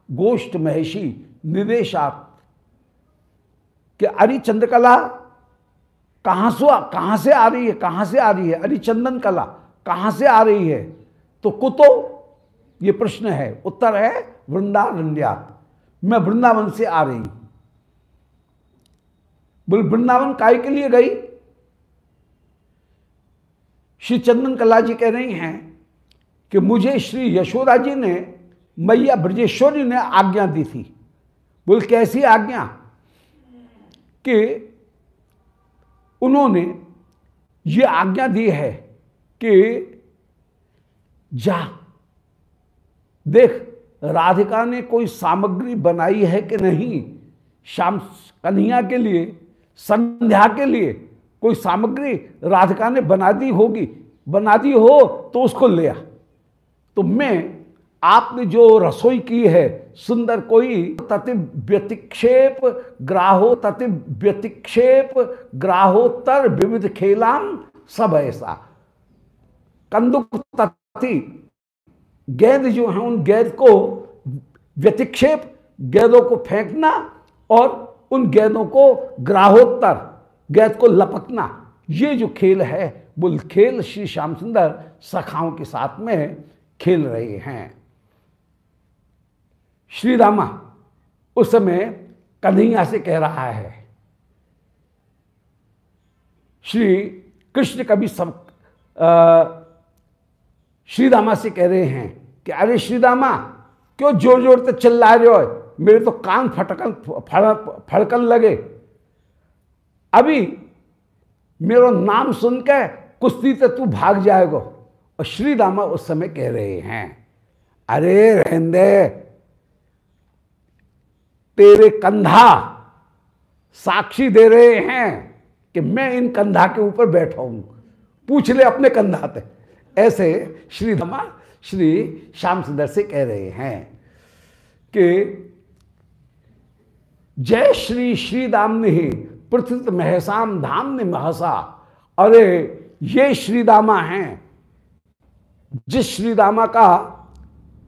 गोष्ठ महेशी निदेशात कि अरि चंद्रकला कहाँ से कहाँ से आ रही है, कहाँ से आ रही है? अरि चंदन कला कहाँ से आ रही है? तो कुतो, ये प्रश्न है, उत्तर है वृंदारण्यात मैं वृंदावन से आ रही बोल, वृंदावन काय के लिए गई? श्री चंदन कला जी कह रही हैं कि मुझे श्री यशोदा जी ने, मैया ब्रजेश्वरी ने आज्ञा दी थी। बोल, कैसी आज्ञा? कि उन्होंने ये आज्ञा दी है कि जा, देख, राधिका ने कोई सामग्री बनाई है कि नहीं? शाम, कन्हैया के लिए, संध्या के लिए कोई सामग्री राधिका ने बना दी होगी? बना दी हो तो उसको ले आ। तो मैं, आपने जो रसोई की है, सुंदर कोई, तति व्यतिक्षेप, ग्राहो तति व्यतिक्षेप ग्राहोत्तर विविध खेलाम सब ऐसा। कंदुक तथि गेंद जो है, उन गेंद को व्यतिक्षेप, गेंदों को फेंकना और उन गेंदों को ग्राहोत्तर, गेंद को लपकना। ये जो खेल है, वो खेल श्री श्याम सुंदर सखाओं के साथ में खेल रहे हैं। श्री रामा उस समय कन्हैया से कह रहा है, श्री कृष्ण कभी सब श्री रामा से कह रहे हैं कि, अरे श्री रामा क्यों ज़ोर ज़ोर से चिल्ला रहे हो? मेरे तो कान फटकन, फड़, फड़कन लगे। अभी मेरा नाम सुनकर कुश्ती से तू भाग जाएगा। और श्री रामा उस समय कह रहे हैं, अरे रहंदे तेरे कंधा साक्षी दे रहे हैं कि मैं इन कंधा के ऊपर बैठा हूँ। पूछ ले अपने कंधा पे। ऐसे श्री रामा श्री श्याम सुंदर से कह रहे हैं कि जय श्री श्री दाम ने पृथ्वी महसाम धाम ने महसा। अरे ये श्रीदामा हैं जिस श्री रामा का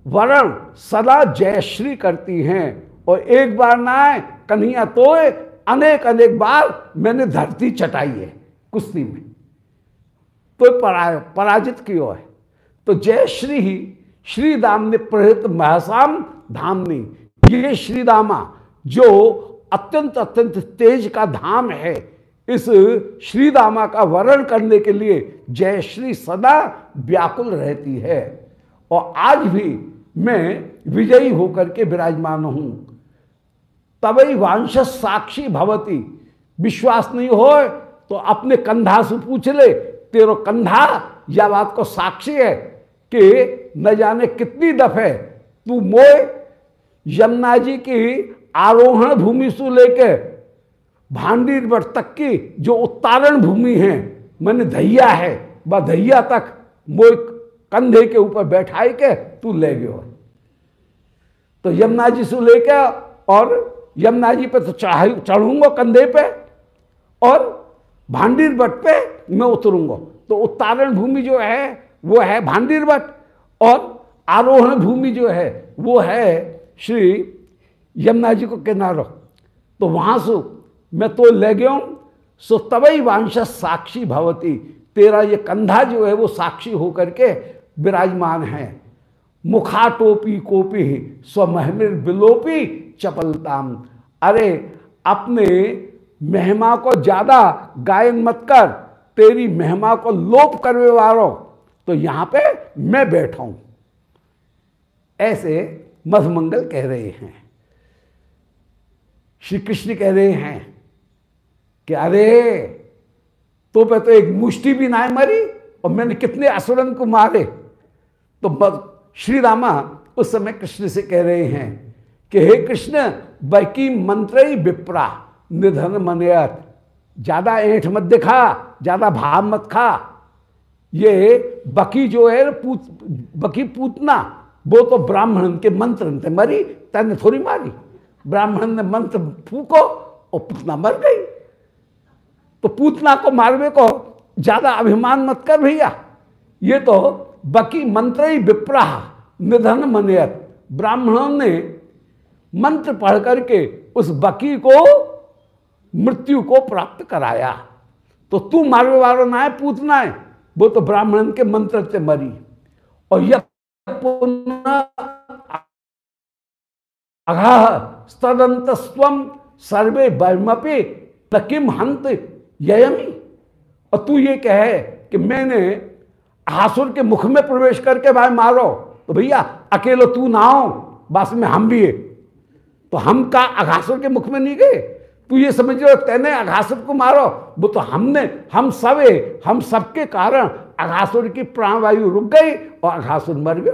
वरण सदा जयश्री करती हैं और एक बार ना आए कन्हैया तो अनेक अनेक बार मैंने धरती चटाई है कुश्ती में। तो परा, पराजित किया है। तो जयश्री ही श्री राम ने प्रहित महसाम धाम धामनी ये श्री रामा जो अत्यंत अत्यंत तेज का धाम है इस श्री रामा का वर्ण करने के लिए जय श्री सदा व्याकुल रहती है। और आज भी मैं विजयी होकर के विराजमान हूँ। तबई वांश साक्षी भवती। विश्वास नहीं हो तो अपने कंधा से पूछ ले, तेरो कंधा या बात को साक्षी है कि न जाने कितनी दफे तू मोए यमुना जी की आरोहण भूमि से लेके भांडीर तक की जो उत्तारण भूमि है, मैंने धैया है व धैया तक मोए कंधे के ऊपर बैठाई के तू ले गयो। तो यमुना जी से लेके और यमुना जी पे तो चढ़ूँगा कंधे पे और भांडीर बट पे मैं उतरूँगा। तो उत्तारण भूमि जो है, वो है भांडीर बट और आरोहण भूमि जो है, वो है श्री यमुना जी को किनारो। तो वहाँ से मैं तो ले गया सो तबई वांश साक्षी भवती। तेरा ये कंधा जो है वो साक्षी होकर के विराजमान है। मुखा टोपी कोपी, स्वमहमिर बिलोपी चपलताम। अरे, अपने महिमा को ज़्यादा गायन मत कर। तेरी महिमा को लोप करवे वालों तो यहाँ पे मैं बैठा हूँ। ऐसे मधुमंगल कह रहे हैं। श्री कृष्ण कह रहे हैं कि अरे तो पे तो एक मुष्टि भी ना मरी और मैंने कितने असुरन को मारे। तो श्री रामा उस समय कृष्ण से कह रहे हैं कि हे कृष्ण, बकी मंत्र ही विप्रा, निधन मनयत। ज़्यादा ऐठ मत दिखा, ज़्यादा भाव मत खा। ये बकी जो है, पूत, बकी पूतना, वो तो ब्राह्मण के मंत्र मरी, तने थोड़ी मारी। ब्राह्मण ने मंत्र फूको और पूतना मर गई। तो पूतना को मारवे को ज़्यादा अभिमान मत कर भैया। ये तो बकी मंत्र ही विप्राह, निधन मनयत। ब्राह्मणों ने मंत्र पढ़ करके उस बकी को, मृत्यु को प्राप्त कराया। तो तू मारवे वालो ना है, पूतना है। वो तो ब्राह्मण के मंत्र से मरी। और स्तदंत स्वम सर्वे बर्मपे तकिम हंत यमी और तू ये कहे कि मैंने हासुर के मुख में प्रवेश करके भाई मारो। तो भैया, अकेले तू ना हो, बस में हम भी है। तो हम का अघासुर के मुख में नहीं गए? तू ये समझ रहे तेने अघासुर को मारो। वो तो हमने, हम सबे हम सबके कारण अघासुर की प्राणवायु रुक गई और अघासुर मर गया।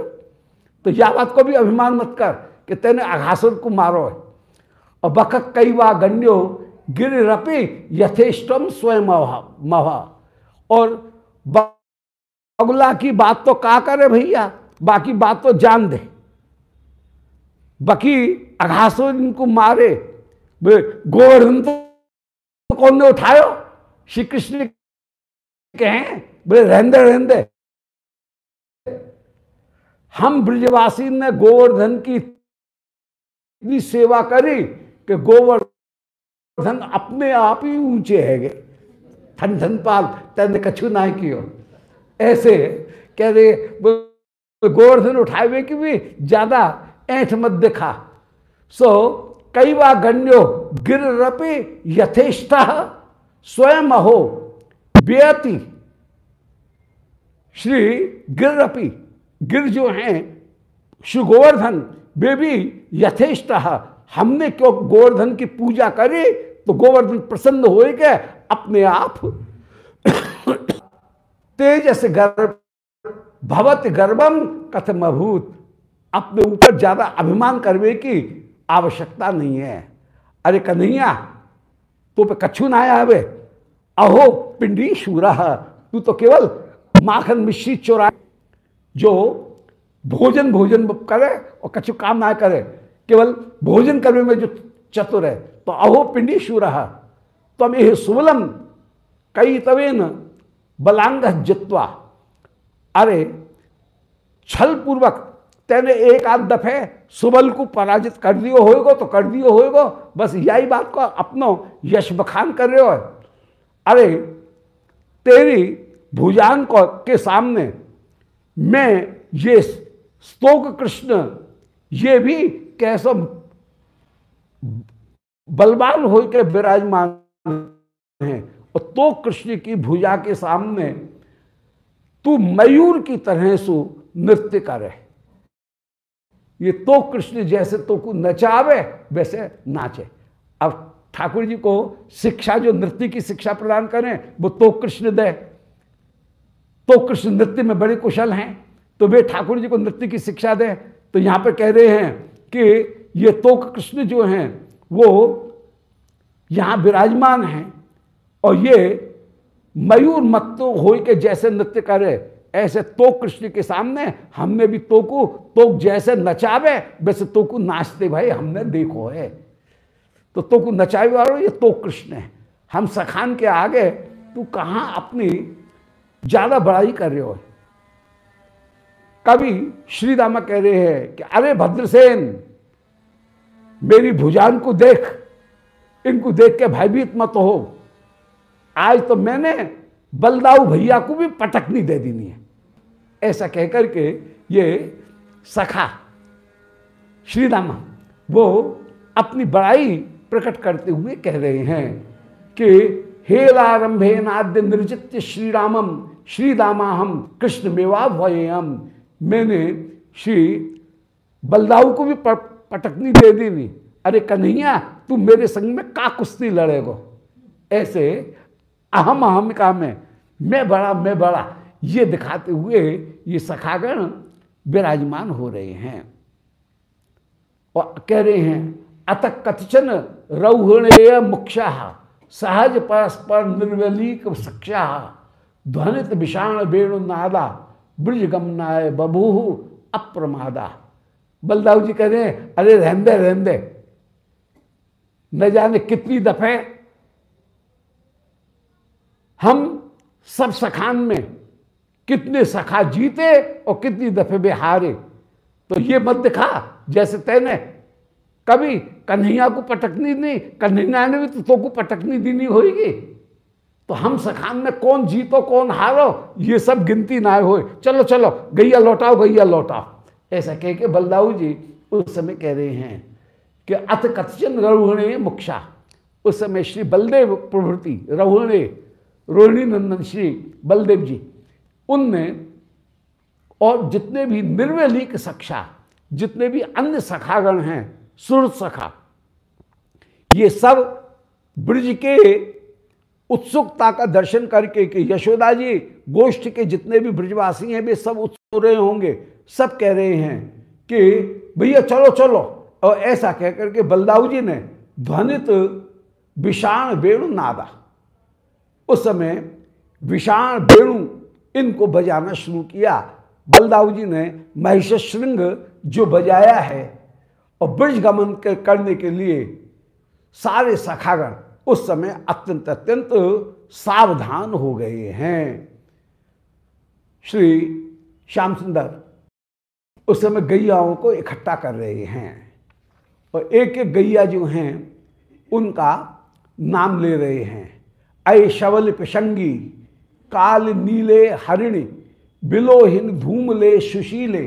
तो यह बात को भी अभिमान मत कर कि तेने अघासुर को मारो और बख कई वा गण्यो गिर रपी यथेष्टम स्वयं महा। और बगुला की बात तो का करे भैया? बाकी बात तो जान दे। बाकी अघासुर इनको मारे। गोवर्धन तो कौन ने उठायो? श्री कृष्ण कहें बोले रहंदे रहंदे। हम ब्रजवासी ने गोवर्धन की इतनी सेवा करी कि गोवर्धन अपने आप ही ऊँचे है ठन ठन पाल तेने कछु ना कियो। ऐसे कह रहे गोवर्धन उठावे की भी ज़्यादा ऐठ मत दिखा। सो कई वा गण्यो, गिर रपे यथेष्ट स्वयं अहो बेअति श्री गिररपी गिर जो हैं, श्री गोवर्धन, वे भी यथेष्ट हमने क्यों गोवर्धन की पूजा करी? तो गोवर्धन प्रसन्न हो गए अपने आप तेजस गर्भ, भवत गर्भम कथम अभूत अपने ऊपर ज़्यादा अभिमान करने की आवश्यकता नहीं है। अरे कन्हैया तो पे कछु ना आवे अहो, पिंडी शूरा, तू तो केवल माखन मिश्री चोरा, जो भोजन भोजन करे और कछु काम ना करे। केवल भोजन करने में जो चतुर है तो अहो पिंडी शूर तम यह सुबलम कई तवेन बलांग जित्वा। अरे छल पूर्वक तेने एक आध दफे सुबल को पराजित कर दियो होएगो तो कर दियो होएगो, बस यही बात को अपनो यश बखान कर रहे हो। अरे, तेरी भुजान को के सामने मैं ये स्तोक कृष्ण, ये भी कैसो बलवान हो के विराजमान है। और तो कृष्ण की भुजा के सामने तू मयूर की तरह सु, नृत्य करे ये तो कृष्ण जैसे तो को नचावे, वैसे नाचे। अब ठाकुर जी को शिक्षा, जो नृत्य की शिक्षा प्रदान करें, वो तो कृष्ण दे। तो कृष्ण नृत्य में बड़े कुशल हैं। तो वे ठाकुर जी को नृत्य की शिक्षा दें। तो यहाँ पर कह रहे हैं कि ये तो कृष्ण जो हैं, वो यहाँ विराजमान हैं। और ये मयूर मत हो के जैसे नृत्य करे ऐसे तो कृष्ण के सामने हमने भी तो को तो जैसे नचावे, वैसे तो को नाचते भाई हमने देखो है। तो तो को नचावे वालों, ये तो कृष्ण है। हम सखान के आगे, तू कहाँ अपनी ज़्यादा बड़ाई कर रहे हो? कभी श्री रामा कह रहे हैं कि, अरे भद्रसेन मेरी भुजान को देख, इनको देख के भयभीत मत हो। आज तो मैंने बलदाऊ भैया को भी पटकनी दे देनी है। ऐसा कहकर के ये सखा श्री रामा वो अपनी बड़ाई प्रकट करते हुए कह रहे हैं कि, हे हेलारंभे नाद्य निर्जित्य श्री रामम श्री रामा हम कृष्ण मेवा भयम मैंने श्री बलदाऊ को भी पटकनी दे दी नहीं अरे कन्हैया, तू मेरे संग में का कुश्ती लड़ेगो? ऐसे अहम अहम का में मैं बड़ा मैं बड़ा। ये दिखाते हुए ये सखागण विराजमान हो रहे हैं। और कह रहे हैं अत कथचन रौहणेय मुख्या, सहज परस्पर निर्वलीक सक्षा ध्वनित विषाण वेणु नादा ब्रज गमनाय बभू अप्रमादा। बलदाऊ जी कह रहे हैं अरे रहंदे रहंदे न जाने कितनी दफे हम सब सखान में कितने सखा जीते और कितनी दफे में हारे। तो ये मत दिखा जैसे तैने कभी कन्हैया को पटकनी नहीं कन्हैया ने भी तो, तो को पटकनी देनी होगी तो हम सखान में कौन जीतो कौन हारो ये सब गिनती ना हो चलो चलो गैया लौटाओ गैया लौटाओ। ऐसा कह के बलदाऊ जी उस समय कह रहे हैं कि अथ कथचन रघुणे मुक्षा। उस समय श्री बलदेव प्रभृति रघुणे रोहिणी नंदन श्री बलदेव जी, उनने और जितने भी निर्वलिक सक्षा जितने भी अन्य सखागण हैं सुरत सखा, ये सब ब्रज के उत्सुकता का दर्शन करके कि यशोदा जी, गोष्ठ के जितने भी ब्रजवासी हैं, वे सब उत्सुक रहे होंगे। सब कह रहे हैं कि भैया चलो चलो। और ऐसा कह करके बलदाऊ जी ने ध्वनित विषाण वेणु नादा। उस समय विषाण वेणु इनको बजाना शुरू किया। बलदाऊ जी ने महिष श्रृंग जो बजाया है और ब्रज गमन के करने के लिए सारे सखागण उस समय अत्यंत अत्यंत सावधान हो गए हैं। श्री श्याम सुंदर उस समय गैयाओं को इकट्ठा कर रहे हैं। और एक एक गैया जो हैं, उनका नाम ले रहे हैं। अय शवल पिशंगी, काल नीले हरिणी, बिलोहिन धूमले सुशीले,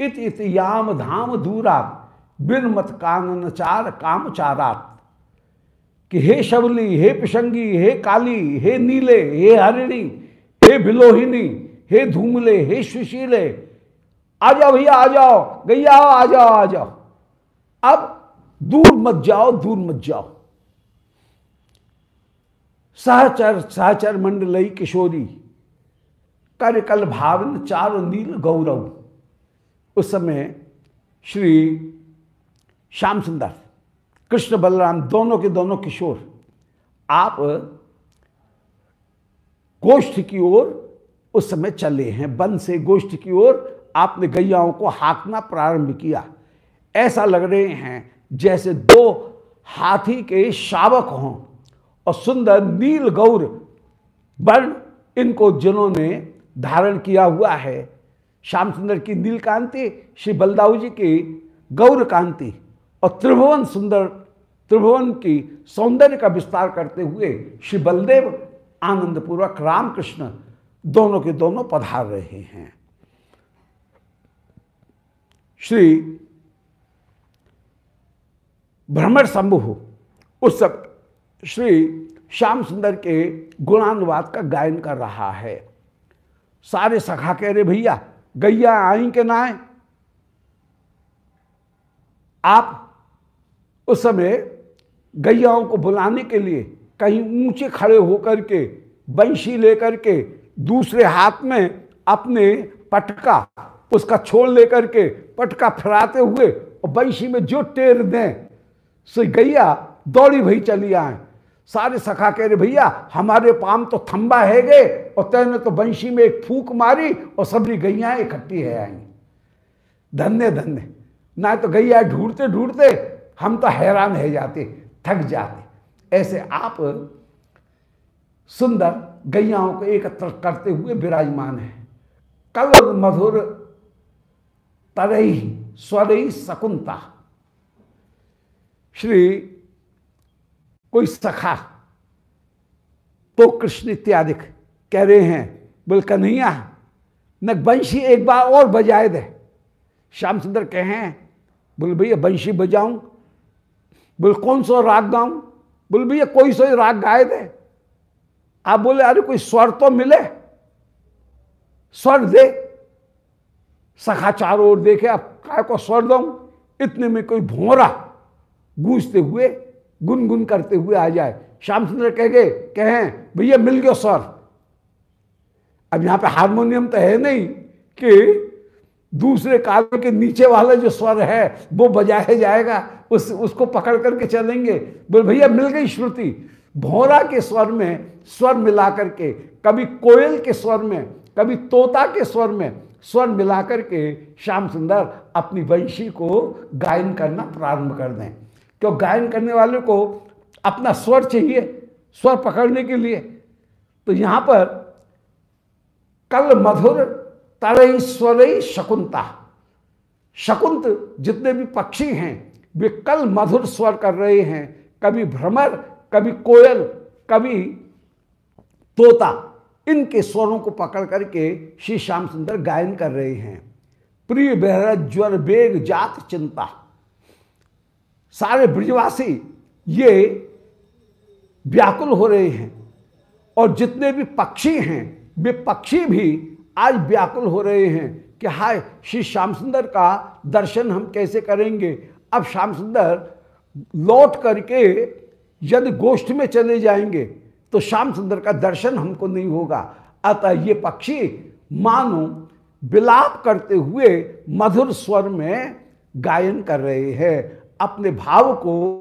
इत इत याम धाम दूरा बिनमत कानन चार काम चारात। कि हे शबली हे पिशंगी, हे काली, हे नीले, हे हरिणी, हे बिलोहिनी, हे धूमले, हे सुशीले आ जाओ भैया, आ जाओ। गैया, आ जाओ आ जाओ। अब दूर मत जाओ, दूर मत जाओ। सहचर सहचर मंडलई किशोरी, कर कल भावन चार नील गौरव। उस समय श्री श्याम सुंदर, कृष्ण बलराम, दोनों के दोनों किशोर, आप गोष्ठ की ओर उस समय चले हैं, वन से गोष्ठ की ओर आपने गैयाओं को हाकना प्रारंभ किया। ऐसा लग रहे हैं जैसे दो हाथी के शावक हों और सुंदर नील गौर वर्ण इनको जिन्होंने धारण किया हुआ है। श्याम सुंदर की नील कांति श्री बलदाऊ जी की गौर कांति और त्रिभुवन सुंदर, त्रिभुवन की सौंदर्य का विस्तार करते हुए श्री बलदेव आनंदपूर्वक रामकृष्ण दोनों के दोनों पधार रहे हैं। श्री भ्रमर शंभु, उस श्री श्याम सुंदर के गुणानुवाद का गायन कर रहा है। सारे सखा कह रहे, भैया, गैया आई के ना आप उस समय गैयाओं को बुलाने के लिए कहीं ऊँचे खड़े होकर के, बंशी लेकर के, दूसरे हाथ में अपने पटका उसका छोड़ लेकर के पटका फराते हुए और बंशी में जो टेर दें, सो गैया दौड़ी भई चली आए। सारे सखा कह रहे, भैया, हमारे पाम तो थम्बा है गए और तैने तो बंशी में एक फूक मारी और सभी गैया इकट्ठी है आई। धन्य धन्य। ना तो गैया ढूंढते ढूंढते, हम तो हैरान है जाते, थक जाते। ऐसे आप सुंदर गैयाओं को एकत्र करते हुए विराजमान है। कल मधुर तरही स्वरही शकुंता। श्री कोई सखा तो कृष्ण इत्यादि कह रहे हैं, बोल, कन्हैया न बंशी एक बार और बजाए दे। श्याम सुंदर कहें बोल, भैया बंशी बजाऊं? बोल, कौन सा राग गाऊं? बोल, भैया, कोई सा राग गाए दे। आप बोले, अरे, कोई स्वर तो मिले? स्वर दे। सखा चारों ओर देखे, अब काय को स्वर दू? इतने में कोई भोरा गूंजते हुए, गुनगुन करते हुए आ जाए। श्याम सुंदर कह गए, कहें, भैया, मिल गया स्वर। अब यहाँ पे हारमोनियम तो है नहीं कि दूसरे काल के नीचे वाला जो स्वर है, वो बजाया जाएगा, उस, उसको पकड़ करके चलेंगे। बोले, भैया, मिल गई श्रुति। भौरा के स्वर में, स्वर मिला करके कभी कोयल के स्वर में, कभी तोता के स्वर में स्वर मिलाकर के श्याम सुंदर अपनी वंशी को गायन करना प्रारंभ कर दें। क्यों गायन करने वाले को अपना स्वर चाहिए, स्वर पकड़ने के लिए। तो यहाँ पर कल मधुर तरई स्वरई शकुंता। शकुंत जितने भी पक्षी हैं, वे कल मधुर स्वर कर रहे हैं। कभी भ्रमर, कभी कोयल, कभी तोता। इनके स्वरों को पकड़ करके श्री श्याम सुंदर गायन कर रहे हैं। प्रिय बहर, ज्वर बेग, जात चिंता। सारे ब्रजवासी ये व्याकुल हो रहे हैं और जितने भी पक्षी हैं, वे पक्षी भी आज व्याकुल हो रहे हैं कि हाय, श्री श्याम सुंदर का दर्शन हम कैसे करेंगे? अब श्याम सुंदर लौट करके यदि गोष्ठ में चले जाएँगे तो श्याम सुंदर का दर्शन हमको नहीं होगा। अतः ये पक्षी मानो विलाप करते हुए मधुर स्वर में गायन कर रहे हैं। अपने भाव को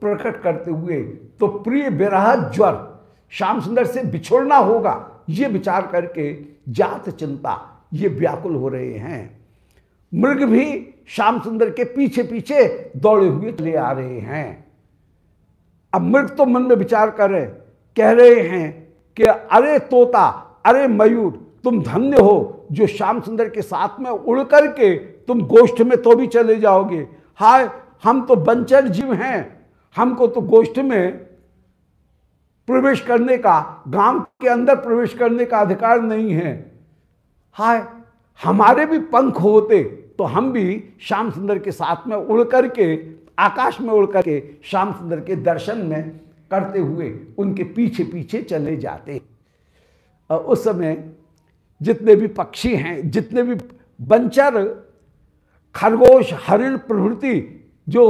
प्रकट करते हुए तो प्रिय विरह ज्वर, श्याम सुंदर से बिछोड़ना होगा। ये विचार करके जात चिंता, ये व्याकुल हो रहे हैं। मृग भी श्याम सुंदर के पीछे पीछे दौड़े हुए चले आ रहे हैं। अब मृग तो मन में विचार कर रहे कह रहे हैं कि अरे तोता, अरे मयूर, तुम धन्य हो जो श्याम सुंदर के साथ में उड़ करके तुम गोष्ठ में तो भी चले जाओगे। हाय, हम तो बंचर जीव हैं। हमको तो गोष्ठ में प्रवेश करने का, गाँव के अंदर प्रवेश करने का अधिकार नहीं है। हाय, हमारे भी पंख होते तो हम भी श्याम सुंदर के साथ में उड़ करके, आकाश में उड़ करके, श्याम सुंदर के दर्शन में करते हुए उनके पीछे पीछे चले जाते और उस समय जितने भी पक्षी हैं, जितने भी बंचर, खरगोश, हरिण प्रभृति जो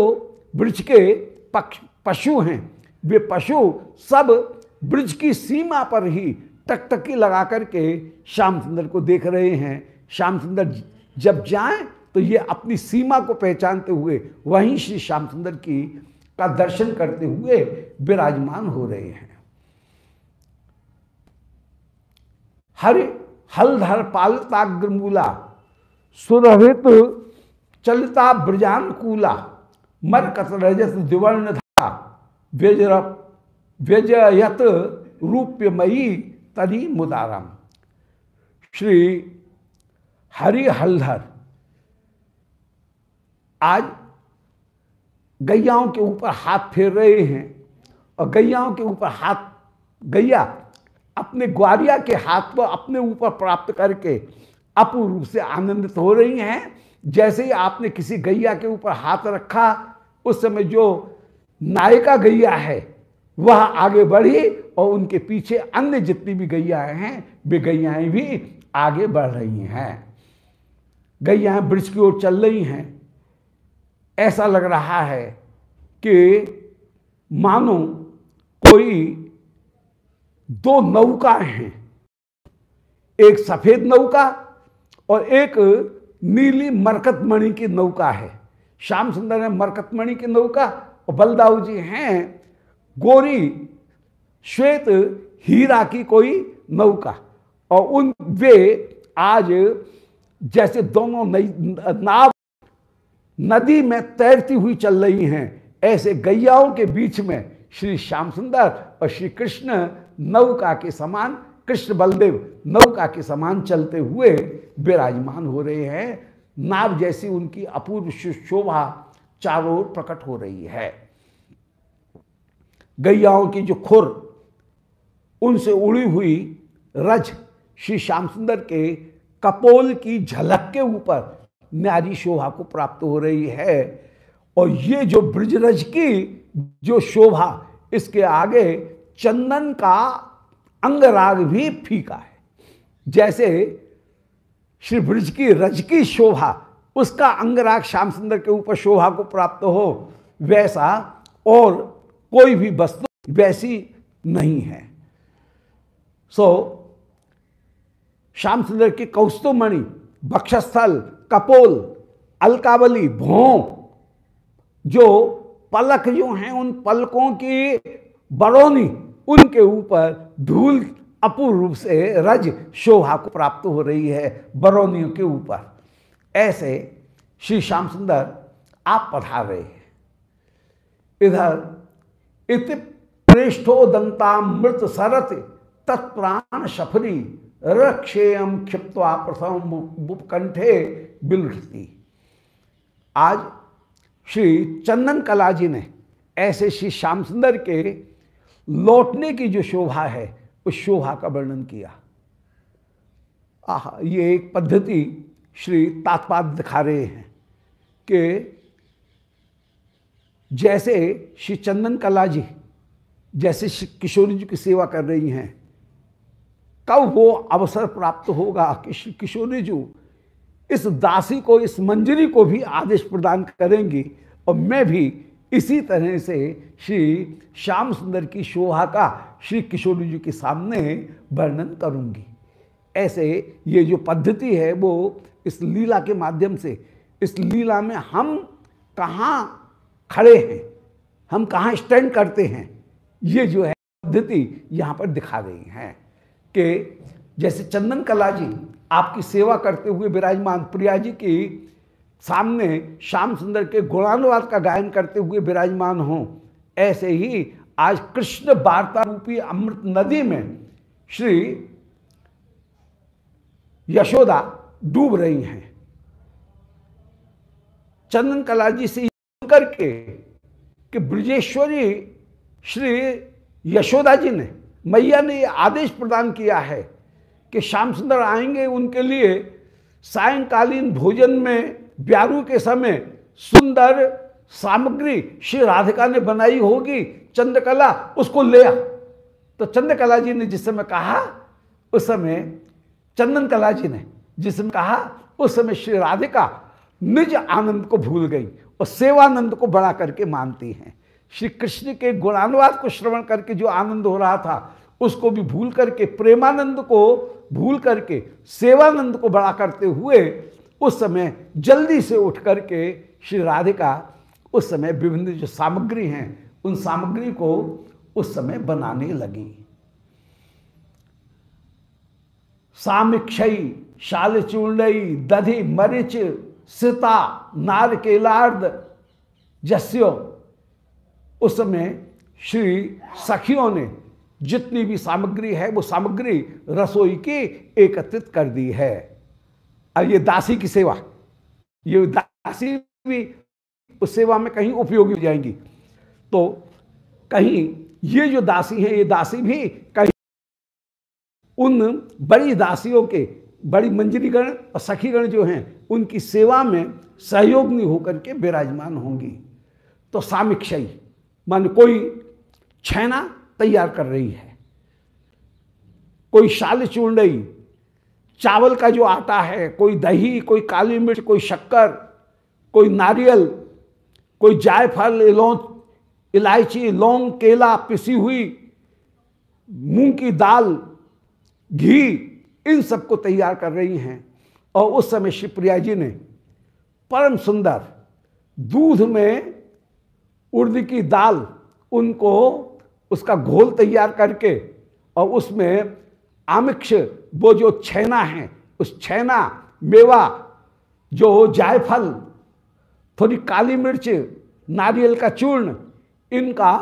ब्रज के पक्ष, पशु हैं, वे पशु सब ब्रज की सीमा पर ही टकटकी लगा करके श्याम सुंदर को देख रहे हैं। श्याम सुंदर जब जाएँ तो ये अपनी सीमा को पहचानते हुए वहीं श्री श्याम सुंदर की का दर्शन करते हुए विराजमान हो रहे हैं। हरि हलधर पालताग्रमूला सुरहित चलता ब्रजानुकूला, मरकत रजत दिवर्ण था व्यजयत रूप्यमयी तरी मुदारम। श्री हरि हलधर, आज गैयाओं के ऊपर हाथ फेर रहे हैं और गैयाओं के ऊपर हाथ, गैया अपने ग्वारिया के हाथ को अपने ऊपर प्राप्त करके अपूर्व रूप से आनंदित हो रही हैं। जैसे ही आपने किसी गैया के ऊपर हाथ रखा, उस समय जो नायिका गैया है, वह आगे बढ़ी और उनके पीछे अन्य जितनी भी गैयाएँ हैं, वे गैयाएँ भी आगे बढ़ रही हैं। गैयाएँ ब्रिज की ओर चल रही हैं। ऐसा लग रहा है कि मानो कोई दो नौका हैं। एक सफ़ेद नौका और एक नीली मरकतमणि की नौका है। श्याम सुंदर है, मरकतमणि की नौका और बलदाऊ जी हैं। गोरी श्वेत हीरा की कोई नौका और उन वे आज जैसे दोनों नाव नदी में तैरती हुई चल रही हैं। ऐसे गैयाओं के बीच में श्री श्याम सुंदर और श्री कृष्ण नौका के समान, कृष्ण बलदेव नौका के समान चलते हुए विराजमान हो रहे हैं। नाव जैसी उनकी अपूर्व शोभा चारों ओर प्रकट हो रही है। गैयाओं की जो खुर, उनसे उड़ी हुई रज श्री श्याम सुंदर के कपोल की झलक के ऊपर न्यारी शोभा को प्राप्त हो रही है। और ये जो ब्रजरज की जो शोभा इसके आगे चंदन का अंगराग भी फीका है। जैसे श्री ब्रज की रज की शोभा उसका अंगराग श्याम सुंदर के ऊपर शोभा को प्राप्त हो वैसा और कोई भी वस्तु वैसी नहीं है। सो so, श्याम सुंदर की कौस्तुमणि बक्षस्थल कपोल, अलकावली, भों, जो पलक जो हैं उन पलकों की बरौनी, उनके ऊपर धूल अपूर्व रूप से रज शोभा को प्राप्त हो रही है बरौनियों के ऊपर। ऐसे श्री श्याम सुंदर आप पढ़ा रहे हैं। इधर, इति प्रेष्ठो दंतामृत सरत तत्प्राण शफरी रक्षेयम क्षिप्वा प्रथम बुपकंठे बिलती आज श्री चंदन कला जी ने ऐसे श्री श्याम सुंदर के लौटने की जो शोभा है, उस शोभा का वर्णन किया। आह, ये एक पद्धति श्री तात्पाद दिखा रहे हैं कि जैसे श्री चंदन कला जी जैसे श्री किशोरी जी की सेवा कर रही हैं कब वो अवसर प्राप्त होगा? कि श्री किशोरी जी, इस दासी को, इस मंजरी को भी आदेश प्रदान करेंगी। और मैं भी इसी तरह से श्री श्याम सुंदर की शोभा का श्री किशोरी जी के सामने वर्णन करूँगी। ऐसे ये जो पद्धति है, वो इस लीला के माध्यम से, इस लीला में हम कहाँ खड़े हैं? हम कहाँ स्टैंड करते हैं? ये जो है पद्धति यहाँ पर दिखा रही हैं। कि जैसे चंदन कला जी आपकी सेवा करते हुए विराजमान प्रिया जी की सामने श्याम सुंदर के गुणानुवाद का गायन करते हुए विराजमान हो, ऐसे ही आज कृष्ण वार्ता रूपी अमृत नदी में श्री यशोदा डूब रही हैं। चंदन कला जी से करके कि ब्रजेश्वरी श्री यशोदा जी ने मैया ने आदेश प्रदान किया है कि श्याम सुंदर आएँगे उनके लिए सायंकालीन भोजन में ब्यारू के समय सुंदर सामग्री श्री राधिका ने बनाई होगी, चंद्रकला उसको ले आ। तो चंद्रकला जी ने जिस समय कहा, उस समय चंदन कला जी ने जिस समय कहा, उस समय श्री राधिका निज आनंद को भूल गई और सेवानंद को बड़ा करके मानती हैं। श्री कृष्ण के गुणानुवाद को श्रवण करके जो आनंद हो रहा था, उसको भी भूल करके, प्रेमानंद को भूल करके, सेवानंद को बड़ा करते हुए, उस समय जल्दी से उठ करके श्री राधिका, उस समय विभिन्न जो सामग्री हैं, उन सामग्री को उस समय बनाने लगी। सामिक्षई शाल चूर्णई दधि मरिच, सीता नार केलार्द जस्यो उस समय श्री सखियों ने जितनी भी सामग्री है, वो सामग्री रसोई की एकत्रित कर दी है। अब ये दासी की सेवा, ये दासी भी उस सेवा में कहीं उपयोगी हो जाएँगी। तो कहीं ये जो दासी है, ये दासी भी कहीं उन बड़ी दासियों के, बड़ी मंजरीगण और सखीगण जो हैं, उनकी सेवा में सहयोगी होकर के विराजमान होंगी। तो सामिक्षई मान कोई छैना तैयार कर रही है, कोई शाल चूर्णई चावल का जो आटा है, कोई दही, कोई काली मिर्च, कोई शक्कर, कोई नारियल, कोई जायफल इलौच इलायची, लौंग, केला पिसी हुई, मूंग की दाल, घी, इन सबको तैयार कर रही हैं। और उस समय शिवप्रिया जी ने परम सुंदर दूध में उर्द की दाल उनको उसका घोल तैयार करके और उसमें आमिक्ष, वो जो छैना है, उस छैना, मेवा, जो जायफल, थोड़ी काली मिर्च, नारियल का चूर्ण, इनका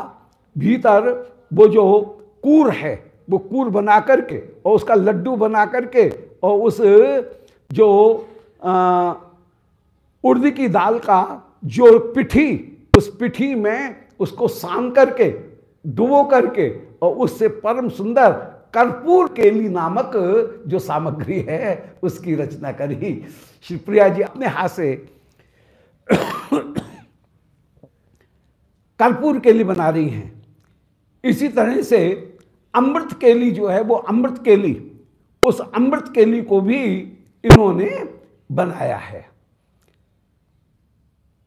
भीतर वो जो कूर है, वो कूर बना करके और उसका लड्डू बना करके और उस जो उर्द की दाल का जो पिठी उस पिठी में उसको सान करके, डुबो करके और उससे परम सुंदर कर्पूर केली नामक जो सामग्री है, उसकी रचना करी। श्री प्रिया जी अपने हाथ से कर्पूर केली बना रही हैं। इसी तरह से अमृत केली जो है, वो अमृत केली, उस अमृत केली को भी इन्होंने बनाया है।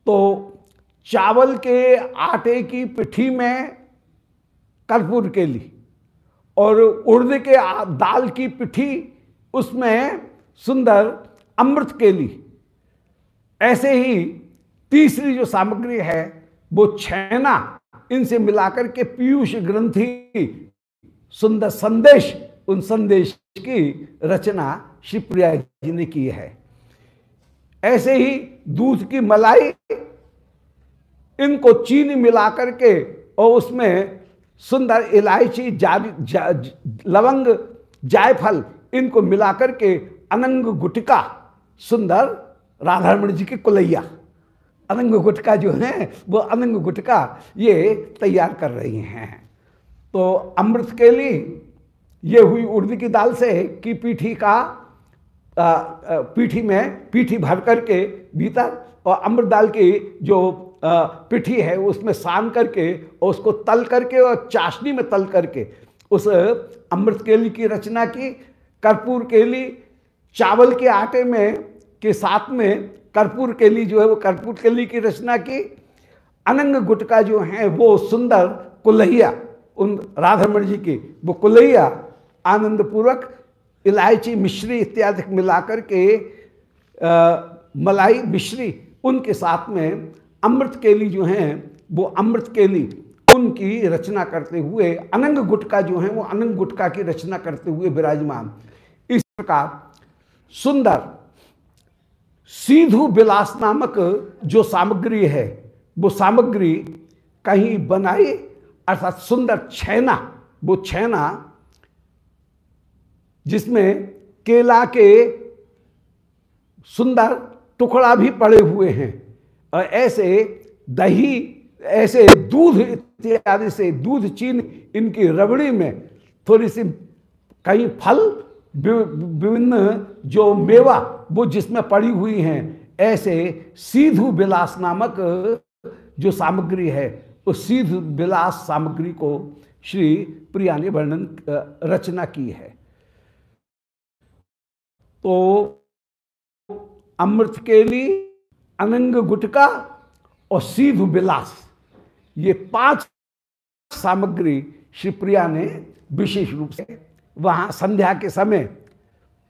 तो चावल के आटे की पिठी में कर्पूर के लिए और उर्द के दाल की पिठी उसमें सुंदर अमृत केली ऐसे ही तीसरी जो सामग्री है, वो छैना, इनसे मिलाकर के पीयूष ग्रंथि, सुंदर संदेश, उन संदेश की रचना श्री प्रिया जी ने की है। ऐसे ही दूध की मलाई इनको चीनी मिलाकर के और उसमें सुंदर इलायची जा, लवंग जायफल इनको मिलाकर के अनंग गुटका सुंदर राधारमण जी की कुलैया। अनंग गुटका जो है वो अनंग गुटका ये तैयार कर रही हैं। तो अमृत के लिए ये हुई उर्द की दाल से की पीठी का पीठी में पीठी भर करके भीतर और अमृत दाल की जो पिठी है उसमें सान करके और उसको तल करके और चाशनी में तल करके उस अमृत केली की रचना की कर्पूर केली चावल के आटे में के साथ में कर्पूर केली जो है वो कर्पूर केली की रचना की अनंग गुटका जो है वो सुंदर कुल्हैया उन राधामण जी की वो कुल्हिया आनंदपूर्वक इलायची मिश्री इत्यादि मिलाकर के आ, मलाई मिश्री उनके साथ में अमृत केली जो हैं, वो अमृत केली, उनकी रचना करते हुए, अनंग गुटका जो है, वो अनंग गुटका की रचना करते हुए विराजमान। इस प्रकार सुंदर, सीधु विलास नामक जो सामग्री है, वो सामग्री कहीं बनाई, अर्थात सुंदर छैना, वो छैना, जिसमें केला के सुंदर टुकड़ा भी पड़े हुए हैं। ऐसे दही, ऐसे दूध इत्यादि से दूध चीन इनकी रबड़ी में थोड़ी सी कहीं फल विभिन्न जो मेवा, वो जिसमें पड़ी हुई हैं, ऐसे सीधु विलास नामक जो सामग्री है, उस सीधु विलास सामग्री को श्री प्रिया ने वर्णन रचना की है। तो अमृत के लिए अनंग गुटका और सीध विलास ये पाँच सामग्री शिवप्रिया ने विशेष रूप से वहाँ संध्या के समय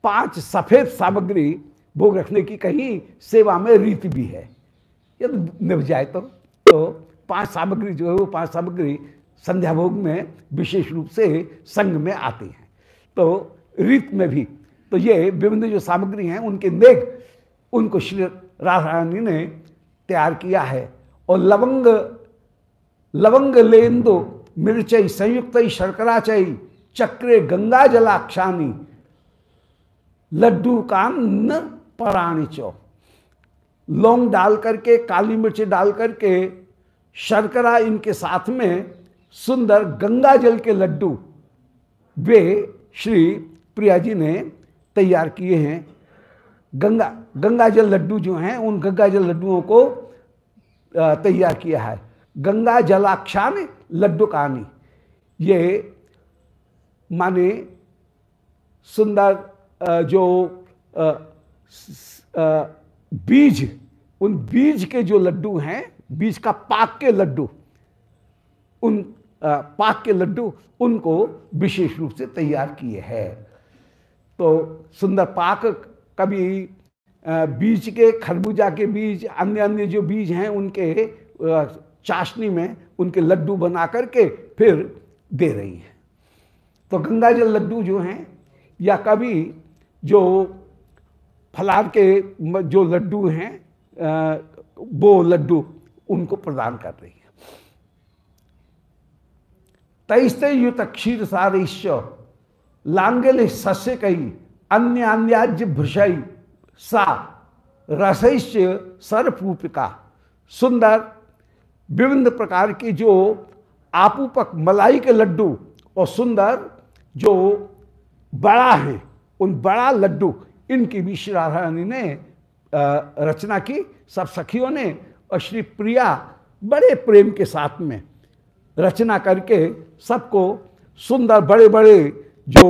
पाँच सफ़ेद सामग्री भोग रखने की कहीं सेवा में रीति भी है। यदि निभ जाए तो तो पाँच सामग्री जो है वो पाँच सामग्री संध्या भोग में विशेष रूप से संग में आती हैं। तो रीत में भी तो ये विभिन्न जो सामग्री हैं, उनके नेग उनको श्री राधा रानी ने तैयार किया है। और लवंग लवंग लेंदो, मिर्चई संयुक्त शर्करा चई चक्रे, गंगा जलाक्षानी, लड्डू कान पराणी चौ। लौंग डाल करके, काली मिर्च डाल करके, शर्करा इनके साथ में सुंदर गंगा जल के लड्डू वे श्री प्रिया जी ने तैयार किए हैं। गंगा गंगा जल लड्डू जो हैं, उन गंगा जल लड्डुओं को तैयार किया है। गंगा जलाक्षान लड्डू कहानी। ये माने सुंदर जो बीज, उन बीज के जो लड्डू हैं, बीज का पाक के लड्डू, उन पाक के लड्डू, उनको विशेष रूप से तैयार किए हैं। तो सुंदर पाक कभी बीज के, खरबूजा के बीज अन्य अन्य जो बीज हैं उनके चाशनी में उनके लड्डू बना करके फिर दे रही है। तो गंगा जल लड्डू जो हैं या कभी जो फलार के जो लड्डू हैं वो लड्डू उनको प्रदान कर रही है। तैस्ते युत क्षीर सारिश्य लांगल सस्य कही अन्य अन्याज्य भृषई सा रसैश्य सरपूपिका। सुंदर विभिन्न प्रकार की जो आपूपक मलाई के लड्डू और सुंदर जो बड़ा है, उन बड़ा लड्डू, इनकी भी श्री ने रचना की सब सखियों ने और श्री प्रिया बड़े प्रेम के साथ में रचना करके सबको सुंदर बड़े बड़े जो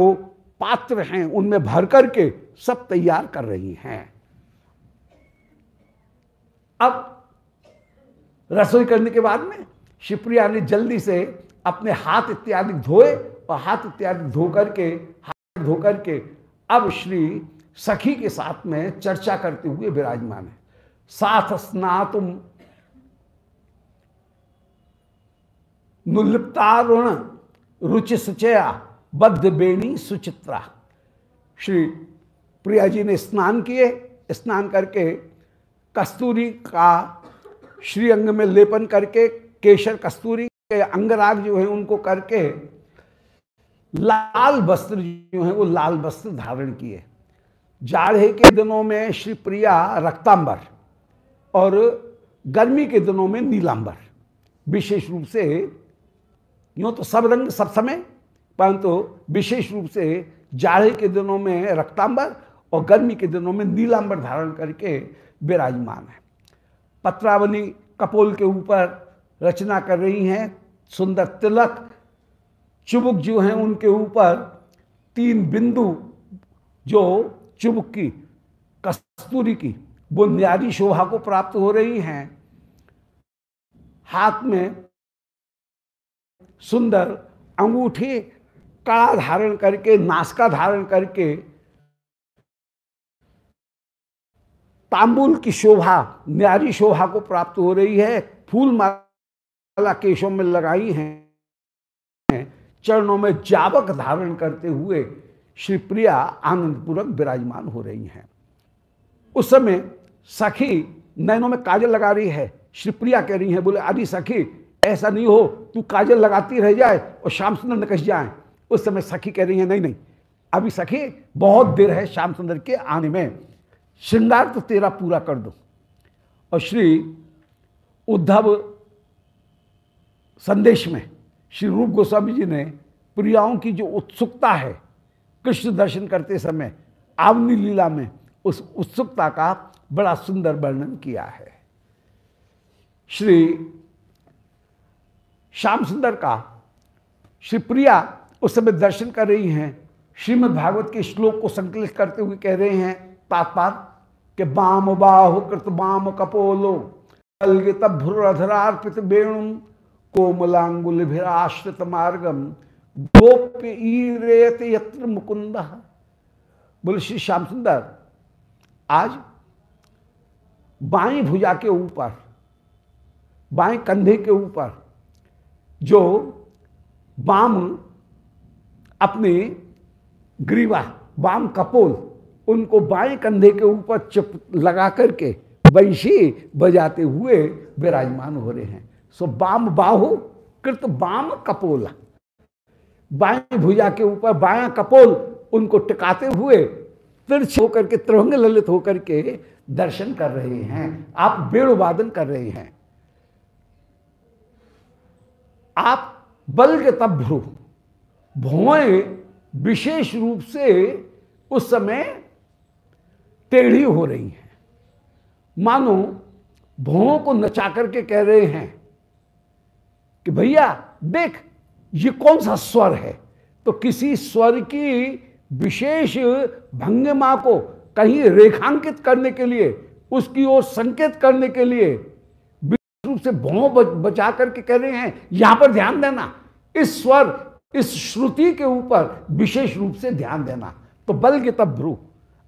पात्र हैं, उनमें भर करके सब तैयार कर रही हैं। अब रसोई करने के बाद में शिवप्रिया ने जल्दी से अपने हाथ इत्यादि धोए और हाथ इत्यादि धो करके, हाथ धो करके अब श्री सखी के साथ में चर्चा करते हुए विराजमान है। साथ स्नातुम नुलिप्तारुण रुचि सुचया बद्ध बेणी सुचित्रा। श्री प्रिया जी ने स्नान किए, स्नान करके कस्तूरी का श्री अंग में लेपन करके, केशर कस्तूरी के अंगराग जो है उनको करके लाल वस्त्र जो है वो लाल वस्त्र धारण किए। जाड़े के दिनों में श्री प्रिया रक्तांबर और गर्मी के दिनों में नीलांबर। विशेष रूप से यूँ तो सब रंग सब समय परंतु विशेष रूप से जाड़े के दिनों में रक्तांबर और गर्मी के दिनों में नीलांबर धारण करके विराजमान है। पत्रावली कपोल के ऊपर रचना कर रही हैं सुंदर तिलक। चुबुक जो हैं उनके ऊपर तीन बिंदु, जो चुबुक की, कस्तूरी की वो न्यारी शोभा को प्राप्त हो रही हैं। हाथ में सुंदर अंगूठी कड़ा धारण करके नासका धारण करके, तांबुल की शोभा, न्यारी शोभा को प्राप्त हो रही है। फूल माला केशों में लगाई हैं। चरणों में जावक धारण करते हुए श्री प्रिया आनंद पूर्वक विराजमान हो रही हैं। उस समय सखी नैनों में काजल लगा रही है। श्री प्रिया कह रही है, बोले अरे सखी, ऐसा नहीं हो, तू काजल लगाती रह जाए और श्याम सुंदर निकस जाए। उस समय सखी कह रही है, नहीं नहीं, अभी सखी, बहुत देर है श्याम सुंदर के आने में, श्रृंगार तो तेरा पूरा कर दो। और श्री उद्धव संदेश में, श्री रूप गोस्वामी जी ने प्रियाओं की जो उत्सुकता है, कृष्ण दर्शन करते समय आवनी लीला में उस उत्सुकता का बड़ा सुंदर वर्णन किया है। श्री श्याम सुंदर का, श्री प्रिया उस समय दर्शन कर रही हैं। श्रीमद् भागवत के श्लोक को संकलित करते हुए कह रहे हैं तात्पाद के बाम बाहु कृत बाम कपोलो अलगित भ्रुअधरार्पित वेणु, कोमलांगुल भिराश्रित मार्गम गोप्य यत्र मुकुंद बोले, श्री श्याम सुंदर, आज बाई भुजा के ऊपर बाएँ कंधे के ऊपर जो बाम अपने ग्रीवा बाम कपोल, उनको बाएँ कंधे के ऊपर चिप लगा करके बंशी बजाते हुए विराजमान हो रहे हैं। सो बाम बाहु, कृत बाम कपोला। बाएँ भुजा के ऊपर बाया कपोल उनको टिकाते हुए तिरछ होकर के त्रिभंग ललित होकर के दर्शन कर रहे हैं। आप बेड़ो वादन कर रहे हैं। आप बल के तब भ्रू भुएँ विशेष रूप से उस समय टेढ़ी हो रही हैं। मानो भुओं को नचा करके कह रहे हैं कि भैया, देख, ये कौन सा स्वर है? तो किसी स्वर की विशेष भंगिमा को कहीं रेखांकित करने के लिए, उसकी ओर संकेत करने के लिए विशेष रूप से भों बचा करके कह रहे हैं, यहाँ पर ध्यान देना, इस स्वर इस श्रुति के ऊपर विशेष रूप से ध्यान देना। तो बल के तब भ्रू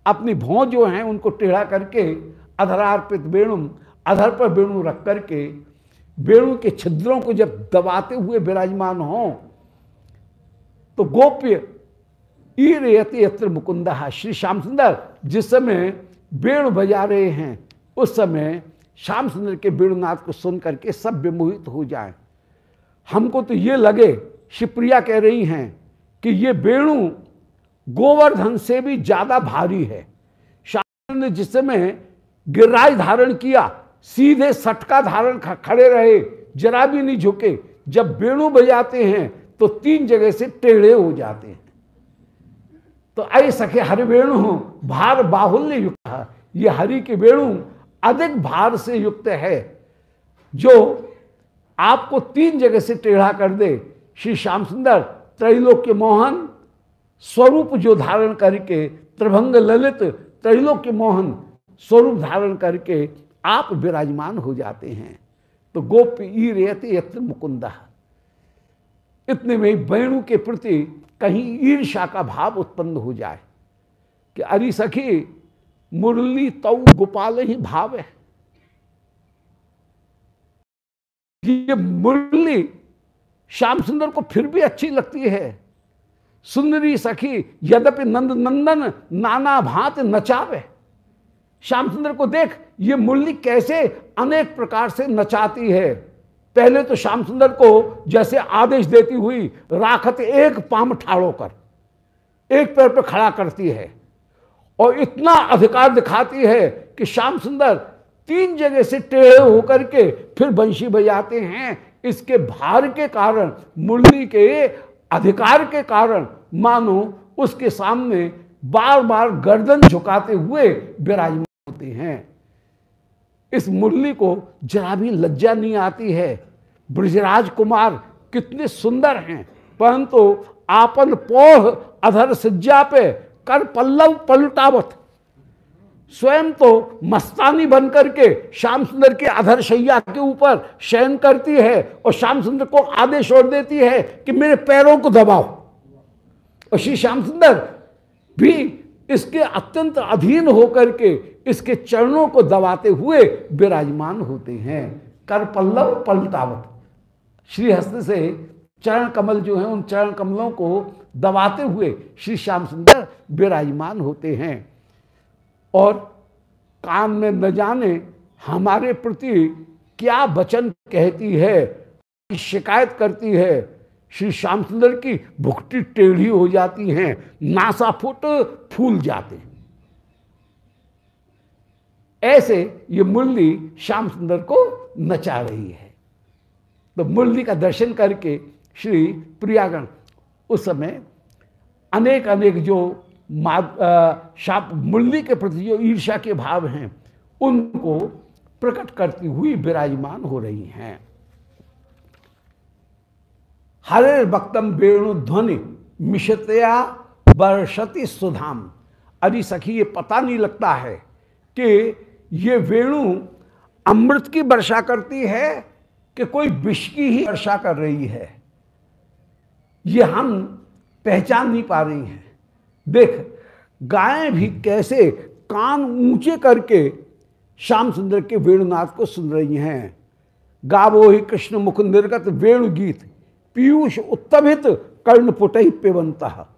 अपनी भों जो हैं, उनको टेढ़ा करके, अधरार्पित वेणु अधर पर वेणु रख करके वेणु के छिद्रों को जब दबाते हुए विराजमान हो तो गोप्य ईरयति यत्र मुकुंद, श्री श्याम सुंदर जिस समय वेणु बजा रहे हैं, उस समय श्याम सुंदर के वेणुनाथ को सुन करके सब विमोहित हो जाएँ। हमको तो ये लगे शिवप्रिया कह रही हैं कि ये वेणु गोवर्धन से भी ज़्यादा भारी है। शास्त्र ने जिस समय गिराज धारण किया, सीधे सटका धारण खड़े रहे, जरा भी नहीं झुके, जब वेणु बजाते हैं तो तीन जगह से टेढ़े हो जाते हैं। तो ऐ सखे, हरि वेणु, भार बाहुल्य युक्त ये हरि के वेणु अधिक भार से युक्त है, जो आपको तीन जगह से टेढ़ा कर दे श्री श्याम सुंदर त्रैलोक के मोहन, स्वरूप जो धारण करके त्रिभंग ललित, त्रैलोक्य मोहन, स्वरूप धारण करके आप विराजमान हो जाते हैं। तो गोप ई रेते यत्र मुकुंदा। इतने में वेणु के प्रति कहीं ईर्षा का भाव उत्पन्न हो जाए कि अरे सखी, मुरली तऊ गोपाल ही भाव है। ये मुरली श्याम सुंदर को फिर भी अच्छी लगती है। सुंदरी सखी, यद्यपि नंद नंदन नाना भांत नचावे। श्याम सुंदर को देख, ये मुरली कैसे अनेक प्रकार से नचाती है। पहले तो श्याम सुंदर को जैसे आदेश देती हुई राखत एक पाम ठाड़ो कर, एक पैर पर खड़ा करती है और इतना अधिकार दिखाती है कि श्याम सुंदर तीन जगह से टेढ़े होकर के फिर बंशी बजाते हैं। इसके भार के कारण, मुरली के अधिकार के कारण, मानो उसके सामने बार बार गर्दन झुकाते हुए विराजमान होते हैं। इस मुरली को जरा भी लज्जा नहीं आती है। ब्रजराज कुमार कितने सुंदर हैं, परंतु आपन पोह अधर सज्जा पे कर पल्लव पलटावत। स्वयं तो मस्तानी बन करके श्याम सुंदर के अधर शैया के ऊपर शयन करती है और श्याम सुंदर को आदेश और देती है कि मेरे पैरों को दबाओ। और श्री श्याम सुंदर भी इसके अत्यंत अधीन होकर के इसके चरणों को दबाते हुए विराजमान होते हैं। कर पल्लव पलटावत श्रीहस्त से चरण कमल जो है, उन चरण कमलों को दबाते हुए श्री श्याम सुंदर विराजमान होते हैं। और कान में न जाने हमारे प्रति क्या वचन कहती है शिकायत करती है। श्री श्याम सुंदर की भुगटी टेढ़ी हो जाती हैं, नासा फुट फूल जाते हैं। ऐसे ये मुरली श्याम सुंदर को नचा रही है। तो मुरली का दर्शन करके श्री प्रियागण उस समय अनेक अनेक जो शाप मुरली के प्रति जो ईर्षा के भाव हैं, उनको प्रकट करती हुई विराजमान हो रही हैं। हरे भक्तम वेणु ध्वनि मिशतया वर्षति सुधाम। अरे सखी, ये पता नहीं लगता है कि ये वेणु अमृत की वर्षा करती है कि कोई विष की ही वर्षा कर रही है। ये हम पहचान नहीं पा रही हैं। देख, गायें भी कैसे कान ऊँचे करके श्याम सुंदर के वेणुनाथ को सुन रही हैं। गावो ही कृष्ण मुख निर्गत वेणु गीत, पीयूष उत्तभित कर्ण पुटही पेवंता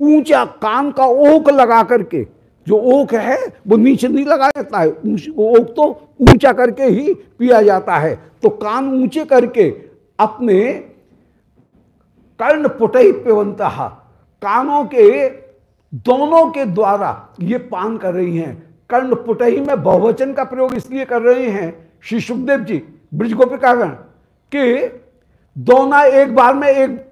ऊँचा कान का ओक लगा करके, जो ओक है, वो नीचे नहीं लगा जाता है। ओक तो ऊँचा करके ही पिया जाता है। तो कान ऊँचे करके अपने कर्ण पुटही पेवंता कानों के दोनों के द्वारा ये पान कर रही हैं। कर्ण पुटही में बहुवचन का प्रयोग इसलिए कर रहे हैं, श्री सुखदेव जी ब्रज गोपिकागण कि दोना एक बार में एक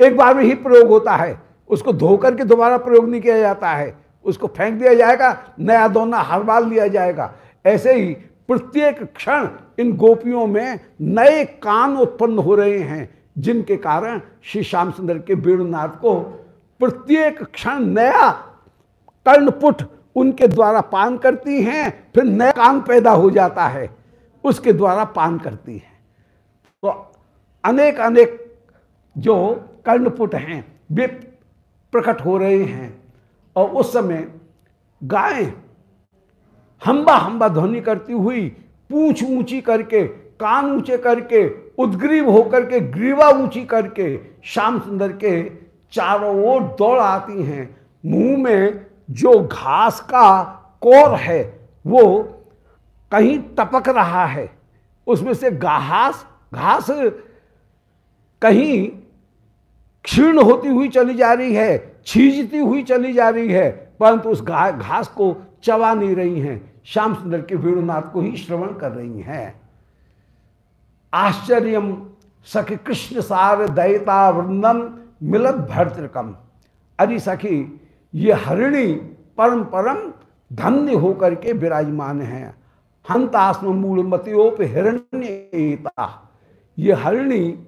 एक बार में ही प्रयोग होता है। उसको धोकर के दोबारा प्रयोग नहीं किया जाता है। उसको फेंक दिया जाएगा, नया दोना हर बार लिया जाएगा। ऐसे ही प्रत्येक क्षण इन गोपियों में नए कान उत्पन्न हो रहे हैं, जिनके कारण श्री श्याम सुंदर के वेणुनाथ को प्रत्येक क्षण नया कर्णपुट उनके द्वारा पान करती हैं, फिर नया कान पैदा हो जाता है, उसके द्वारा पान करती है। तो अनेक अनेक जो कर्णपुट हैं, वे प्रकट हो रहे हैं, और उस समय गाय हम्बा हम्बा ध्वनि करती हुई पूछ ऊँची करके, कान ऊँचे करके, उद्ग्रीव होकर के, ग्रीवा ऊँची करके, श्याम सुंदर के चारों ओर दौड़ आती हैं। मुँह में जो घास का कोर है, वो कहीं टपक रहा है। उसमें से घास घास कहीं क्षीण होती हुई चली जा रही है, छीजती हुई चली जा रही है, परंतु उस घास को चबा नहीं रही हैं। श्याम सुंदर के वेणुनाथ को ही श्रवण कर रही हैं। आश्चर्य सखी कृष्ण सार दयता वृंदन मिलत भर्तृकम। अरे सखी, ये हरिणी परम परम धन्य होकर के विराजमान है। हंतास्म मूलमतियोप हिरण्य ये हरिणी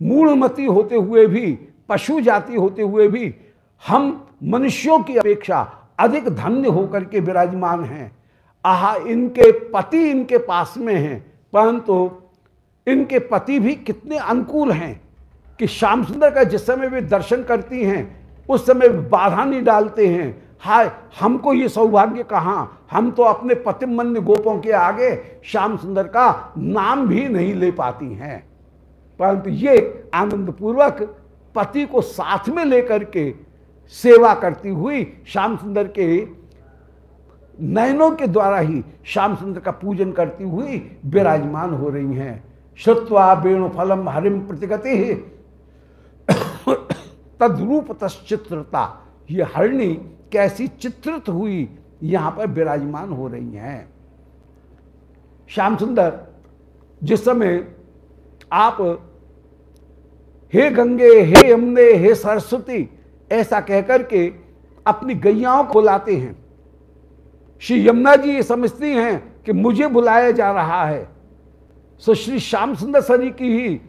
मूलमती होते हुए भी, पशु जाति होते हुए भी, हम मनुष्यों की अपेक्षा अधिक धन्य होकर के विराजमान हैं। आह, इनके पति इनके पास में हैं, परंतु इनके पति भी कितने अनुकूल हैं। कि श्याम सुंदर का जिस समय वे दर्शन करती हैं, उस समय बाधा नहीं डालते हैं। हाय, हमको ये सौभाग्य कहाँ? हम तो अपने पतिमन्य गोपों के आगे श्याम सुंदर का नाम भी नहीं ले पाती हैं। परंतु ये आनंद पूर्वक पति को साथ में लेकर के सेवा करती हुई श्याम सुंदर के नयनों के द्वारा ही श्याम सुंदर का पूजन करती हुई विराजमान हो रही हैं। श्रुत्वा वेणु फलम हरिम प्रतिगति तद्रूप तश्चित्रता ये हरणी कैसी चित्रित हुई, यहाँ पर विराजमान हो रही हैं। श्याम सुंदर जिस समय आप, हे गंगे, हे यमुने, हे सरस्वती, ऐसा कहकर के अपनी गैयाओं को बुलाते हैं। श्री यमुना जी ये समझती हैं कि मुझे बुलाया जा रहा है। सो श्री श्याम सुंदर सनी की ही,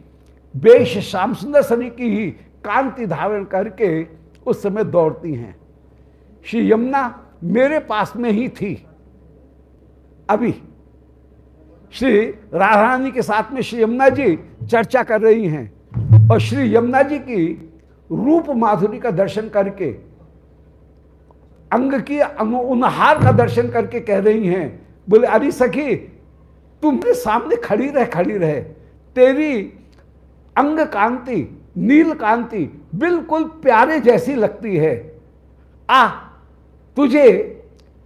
बेश श्याम सुंदर सनी की ही कांति धारण करके उस समय दौड़ती हैं। श्री यमुना मेरे पास में ही थी। अभी श्री राधारानी के साथ में श्री यमुना जी चर्चा कर रही हैं और श्री यमुना जी की रूप माधुरी का दर्शन करके, अंग की उनहार का दर्शन करके कह रही हैं, बोले अरे सखी तुम मेरे सामने खड़ी रह, खड़ी रहे। तेरी अंग कांति नील कांति बिल्कुल प्यारे जैसी लगती है। आ, तुझे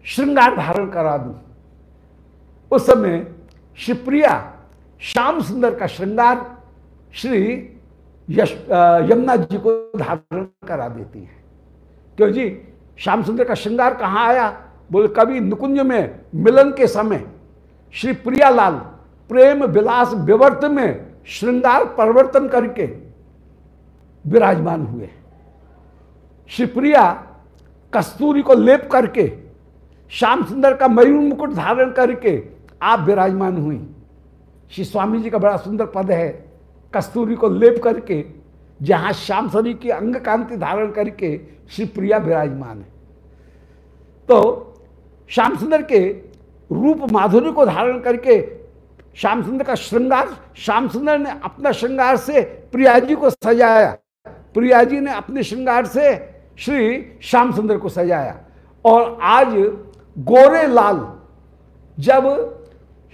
श्रृंगार धारण करा दू। उस समय शिवप्रिया, श्याम सुंदर का श्रृंगार श्री यश यमुना जी को धारण करा देती है। क्यों जी? श्याम सुंदर का श्रृंगार कहाँ आया? बोले कभी नुकुंज में मिलन के समय श्री प्रियालाल प्रेम विलास विवर्त में श्रृंगार परिवर्तन करके विराजमान हुए। श्री प्रिया कस्तूरी को लेप करके, श्याम सुंदर का मयूर मुकुट धारण करके आप विराजमान हुई। श्री स्वामी जी का बड़ा सुंदर पद है। कस्तूरी को लेप करके, जहाँ श्याम शरीर की अंग कांति धारण करके श्री प्रिया विराजमान है। तो श्याम सुंदर के रूप माधुर्य को धारण करके श्याम सुंदर का श्रृंगार, श्याम सुंदर ने अपना श्रृंगार से प्रिया जी को सजाया। प्रिया जी ने अपने श्रृंगार से श्री श्याम सुंदर को सजाया। और आज गोरे लाल जब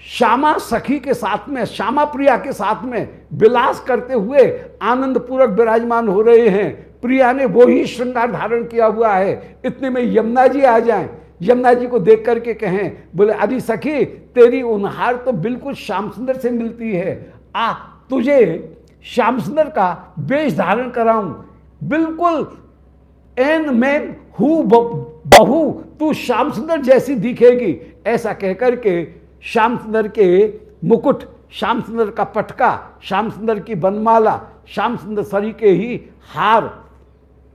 श्यामा सखी के साथ में, श्यामा प्रिया के साथ में विलास करते हुए आनंद पूर्वक विराजमान हो रहे हैं, प्रिया ने वो ही श्रृंगार धारण किया हुआ है। इतने में यमुना जी आ जाएँ। यमुना जी को देख करके कहें, बोले, अरे सखी, तेरी उनहार तो बिल्कुल श्याम सुंदर से मिलती है। आ, तुझे श्याम सुंदर का वेश धारण कराऊं। बिल्कुल एन मैन हु बहु, तू श्याम सुंदर जैसी दिखेगी, ऐसा कहकर के श्याम सुंदर के मुकुट, श्याम सुंदर का पटका, श्याम सुंदर की बनमाला, श्याम सुंदर सरी के ही हार,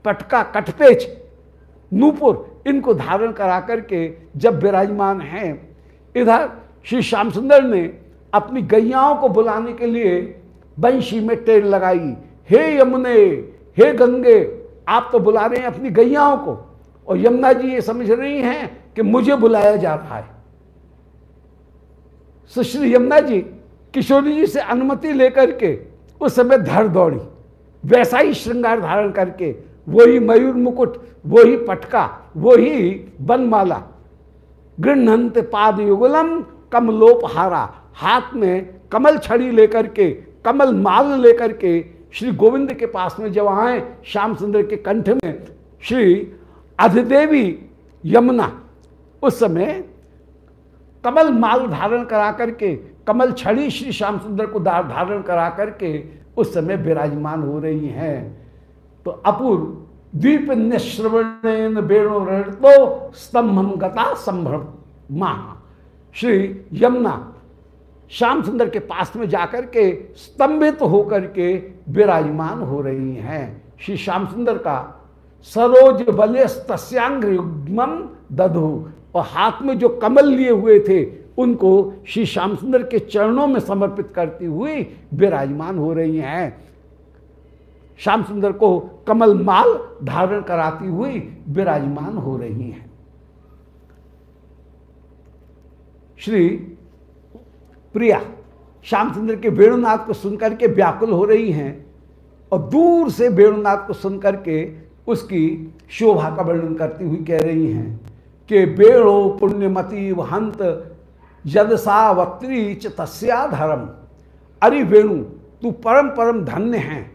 पटका, कटपेच, नूपुर, इनको धारण करा करके जब विराजमान हैं, इधर श्री श्याम सुंदर ने अपनी गैयाओं को बुलाने के लिए बंशी में टेर लगाई, हे यमुने, हे गंगे, आप तो बुला रहे हैं अपनी गैयाओं को। और यमुना जी ये समझ रही हैं कि मुझे बुलाया जा रहा है। सुश्री यमुना जी किशोरी जी से अनुमति लेकर के उस समय धर दौड़ी। वैसा ही श्रृंगार धारण करके, वही मयूर मुकुट, वही पटका, वही बनमाला। गृहंत पाद युगलम कमलोपहारा, हाथ में कमल छड़ी लेकर के कमल माल लेकर के श्री गोविंद के पास में जब आए श्याम सुंदर के कंठ में, श्री अधिदेवी यमुना, उस समय कमल माल धारण करा करके, कमल छड़ी श्री श्याम सुंदर को धारण करा करके उस समय विराजमान हो रही हैं। तो अपूर्व द्वीप निश्रवण बेणो तो स्तंभम गता संभ्रम श्री यमुना श्याम सुंदर के पास में जाकर के स्तंभित होकर के विराजमान हो रही हैं। श्री श्याम सुंदर का सरोज बले तस्यांग दधु और हाथ में जो कमल लिए हुए थे, उनको श्री श्याम सुंदर के चरणों में समर्पित करती हुई विराजमान हो रही हैं। श्याम सुंदर को कमल माल धारण कराती हुई विराजमान हो रही हैं। श्री प्रिया श्याम सुंदर के वेणुनाथ को सुनकर के व्याकुल हो रही हैं और दूर से वेणुनाथ को सुनकर के उसकी शोभा का वर्णन करती हुई कह रही हैं कि बेड़ो पुण्यमती वहंत यदसावत्री च तस्या धर्म अरे वेणु, तू परम परम धन्य है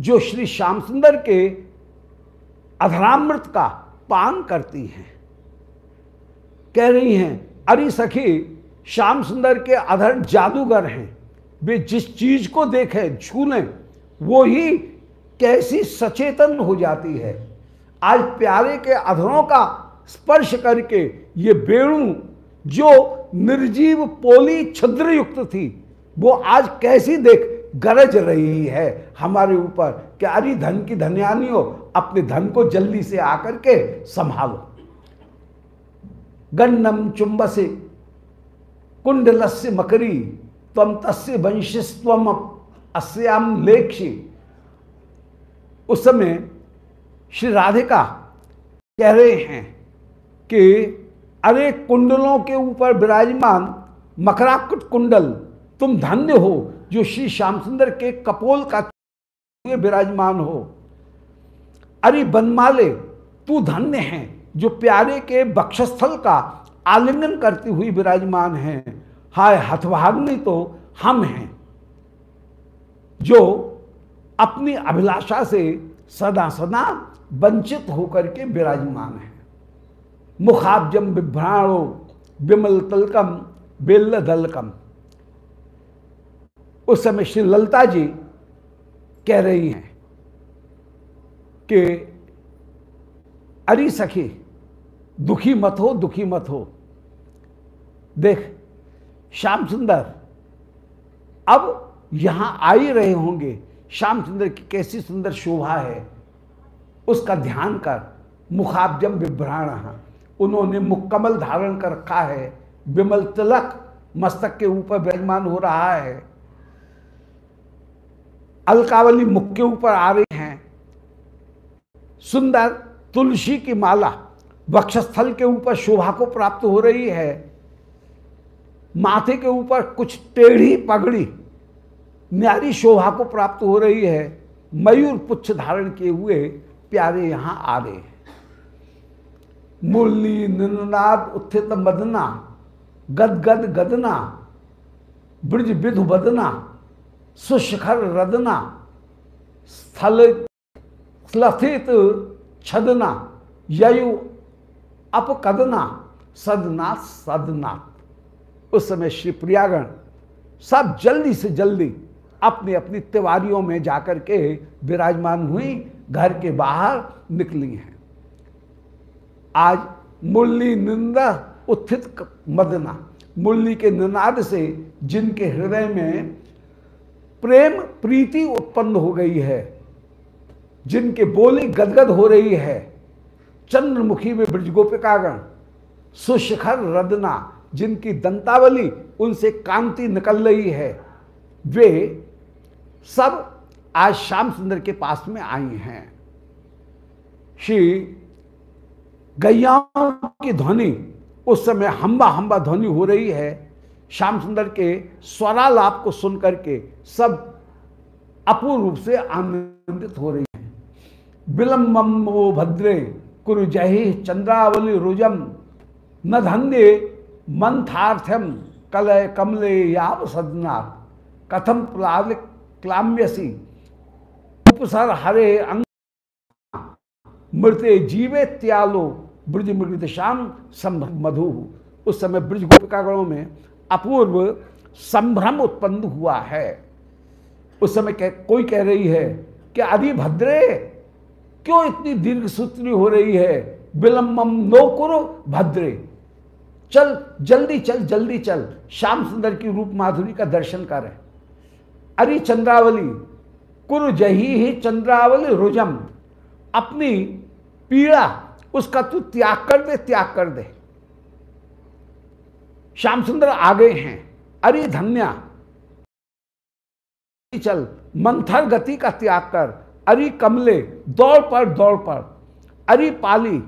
जो श्री श्याम सुंदर के अधरामृत का पान करती हैं। कह रही हैं, अरे सखी श्याम सुंदर के अधर जादूगर हैं। वे जिस चीज़ को देखें छू लें वो ही कैसी सचेतन हो जाती है। आज प्यारे के अधरों का स्पर्श करके ये बेणु, जो निर्जीव पोली छिद्र युक्त थी, वो आज कैसी देख गरज रही है हमारे ऊपर कि अरे धन की धन्यानी हो अपने धन को जल्दी से आकर के संभालो। गन्नम चुंबसे कुंडलस्य मकरी तम तस्य वंशिस्व अस्याम लेक्षी उस समय श्री राधिका कह रहे हैं कि, अरे कुंडलों के ऊपर विराजमान मकराकुट कुंडल, तुम धन्य हो जो श्री श्याम सुंदर के कपोल का विराजमान हो। अरे बनमाले, तू धन्य है जो प्यारे के बक्षस्थल का आलिंगन करती हुई विराजमान है। हाय हथभाग्नि तो हम हैं, जो अपनी अभिलाषा से सदा सदा वंचित होकर के विराजमान है। मुखाब्जम विभ्राणो विमल तलकम, बेल्ल दलकम। उस समय श्री ललता जी कह रही हैं कि, अरे सखी, दुखी मत हो, दुखी मत हो। देख, श्याम सुंदर, अब यहाँ आ ही रहे होंगे। श्याम सुंदर की कैसी सुंदर शोभा है, उसका ध्यान कर। मुखाब्जम विभ्राण उन्होंने मुक्कमल धारण कर रखा है। विमल तिलक मस्तक के ऊपर विराजमान हो रहा है। अलकावली मुख के ऊपर आ रही हैं। सुंदर तुलसी की माला वक्षस्थल के ऊपर शोभा को प्राप्त हो रही है। माथे के ऊपर कुछ टेढ़ी पगड़ी न्यारी शोभा को प्राप्त हो रही है, मयूर पुच्छ धारण किए हुए प्यारे यहाँ आ रहे हैं। मुरली, निनाद, उत्थित मदना गद गद गदना, ब्रज विधु बदना, सुशिखर रदना, स्थल स्लथित छदना, ययु अपकदना सदना सदनाथ। उस समय श्री प्रियागण सब जल्दी से जल्दी अपनी अपनी तिवारियों में जाकर के विराजमान हुई, घर के बाहर निकली हैं। आज मुरली निंदा उत्थित मदना, मुरली के निनाद से जिनके हृदय में प्रेम प्रीति उत्पन्न हो गई है, जिनके बोली गदगद हो रही है, चंद्रमुखी में ब्रजगोपिकागण, सुशिखर रदना जिनकी दंतावली उनसे कांति निकल रही है, वे सब आज श्याम सुंदर के पास में आई हैं। श्री गैयाओं की ध्वनि, उस समय हम्बा हम्बा ध्वनि हो रही है। श्याम सुंदर के स्वरालाप को सुनकर के सब अपूर्ण रूप से आनंदित हो रही हैं। विलम्बम ओ भद्रे, कुरु जय चंद्रावली रुजम न धन्य मंथार्थम कलय कमले याव सदना कथम प्लाद क्लाम्यसी। उपसर हरे अंग मृते जीवे त्यालो। ब्रज मृत श्याम संभ्रम मधु। उस समय ब्रज गोपिकागणों में अपूर्व संभ्रम उत्पन्न हुआ है। उस समय कह, कोई कह रही है कि आदि भद्रे क्यों इतनी दीर्घ सूत्री हो रही है? विलम्बम नो करो भद्रे। चल, जल्दी चल जल्दी चल। श्याम सुंदर की रूप माधुरी का दर्शन कर अरे चंद्रावली कुरु जही ही चंद्रावली रुजम। अपनी पीड़ा, उसका तू त्याग कर दे, त्याग कर दे। श्याम सुंदर आ गए हैं। अरे धन्या, चल, मंथर गति का त्याग कर। अरि कमले, दौड़ पर दौड़ पर। अरे पाली,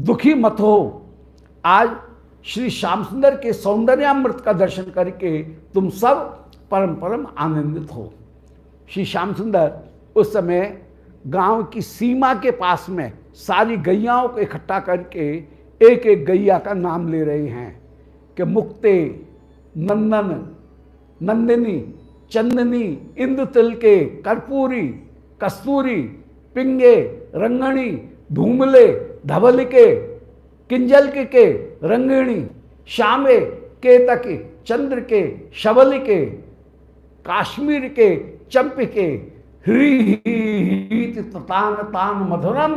दुखी मत हो। आज श्री श्याम सुंदर के सौंदर्यामृत का दर्शन करके तुम सब परम परम आनंदित हो। श्री श्याम सुंदर, उस समय गाँव की सीमा के पास में सारी गैयाओं को इकट्ठा करके एक एक गैया का नाम ले रहे हैं कि मुक्ते, नंदन, नंदिनी, चंदनी इंद्र तिल के कर्पूरी, कस्तूरी, पिंगे, रंगणी, धूमले, धवलिके किंजल के, के रंगिणी श्यामे केतक चंद्र के शबल के काश्मीर के चंपिके ह्रीत तान तान मधुरम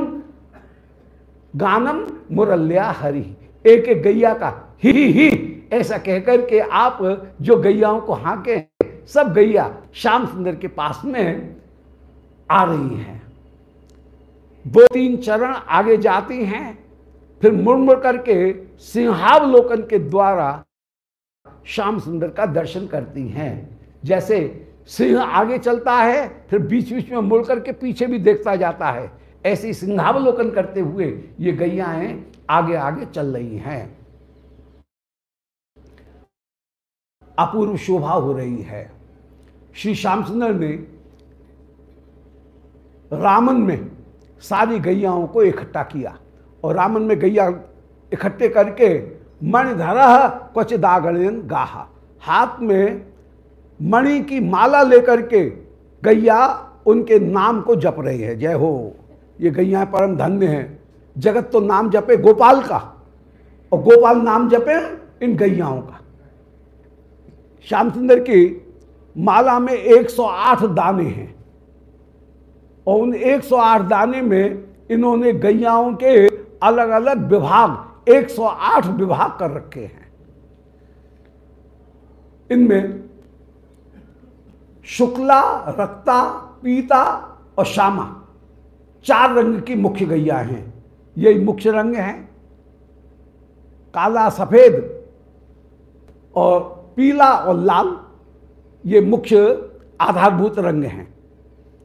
गानम मुरल्या हरि एक एक गैया का ही ही ऐसा कहकर के आप जो गैयाओं को हाके सब गैया श्याम सुंदर के पास में आ रही हैं। दो तीन चरण आगे जाती हैं फिर मुड़ मुड़ करके सिंहावलोकन के द्वारा श्याम सुंदर का दर्शन करती हैं। जैसे सिंह आगे चलता है, फिर बीच बीच में मुड़ करके पीछे भी देखता जाता है। ऐसे ही सिंहावलोकन करते हुए ये गैयाएँ आगे आगे चल रही हैं। अपूर्व शोभा हो रही है। श्री श्याम सुंदर ने रामन में सारी गैयाओं को इकट्ठा किया। और रामन में गैया इकट्ठे करके मणिधरा क्वच दागण गाहा। हाथ में मणि की माला लेकर के गैया उनके नाम को जप रही है। जय हो। ये गैया परम धन्य है। जगत तो नाम जपे गोपाल का और गोपाल नाम जपे इन गैयाओं का। श्याम सुंदर की माला में 108 दाने हैं और उन 108 दाने में इन्होंने गैयाओं के अलग अलग विभाग 108 विभाग कर रखे हैं। इनमें शुक्ला, रक्ता, पीता और श्यामा, चार रंग की मुख्य गैया हैं। ये मुख्य रंग हैं, काला, सफ़ेद और पीला और लाल, ये मुख्य आधारभूत रंग हैं।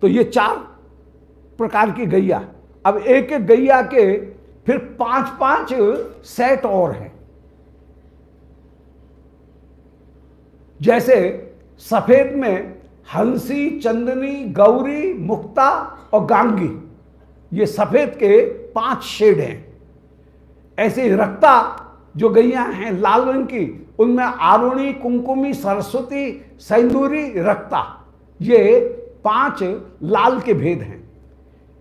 तो ये चार प्रकार की गैया। अब एक एक गैया के फिर पाँच पाँच सेट और हैं। जैसे सफ़ेद में हँसी, चंदनी, गौरी, मुक्ता और गांगी, ये सफ़ेद के पाँच शेड हैं। ऐसे रक्ता जो गैया हैं, लाल रंग की, उनमें आरुणी, कुमकुमी, सरस्वती, सैंदूरी रक्ता, ये पाँच लाल के भेद हैं।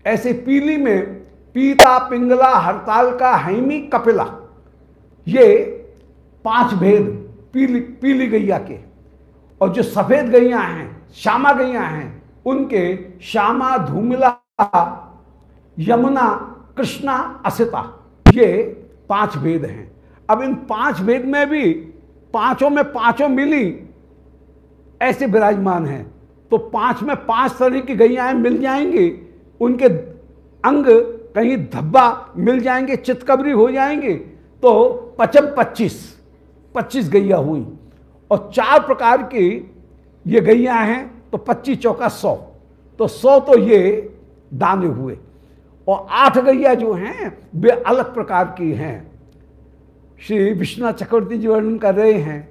ऐसे पीली में पीता पिंगला हड़ताल का हैमी कपिला। ये पाँच भेद पीली पीली गैया के। और जो सफ़ेद गैया हैं, श्यामा गैया हैं, उनके श्यामा, धूमिला, यमुना, कृष्णा, असिता, ये पाँच वेद हैं। अब इन पाँच वेद में भी पाँचों में पाँचों मिली, ऐसे विराजमान हैं। तो पाँच में पाँच तरह की गैयाएँ मिल जाएँगी, उनके अंग कहीं धब्बा मिल जाएँगे, चितकबरी हो जाएँगे तो पचम पच्चीस पच्चीस गैया हुई। और चार प्रकार की ये गैया हैं तो पच्चीस चौका सौ। तो सौ तो ये दाने हुए। और आठ गैया जो हैं, वे अलग प्रकार की हैं। श्री विश्वनाथ चक्रवर्ती जी वर्णन कर रहे हैं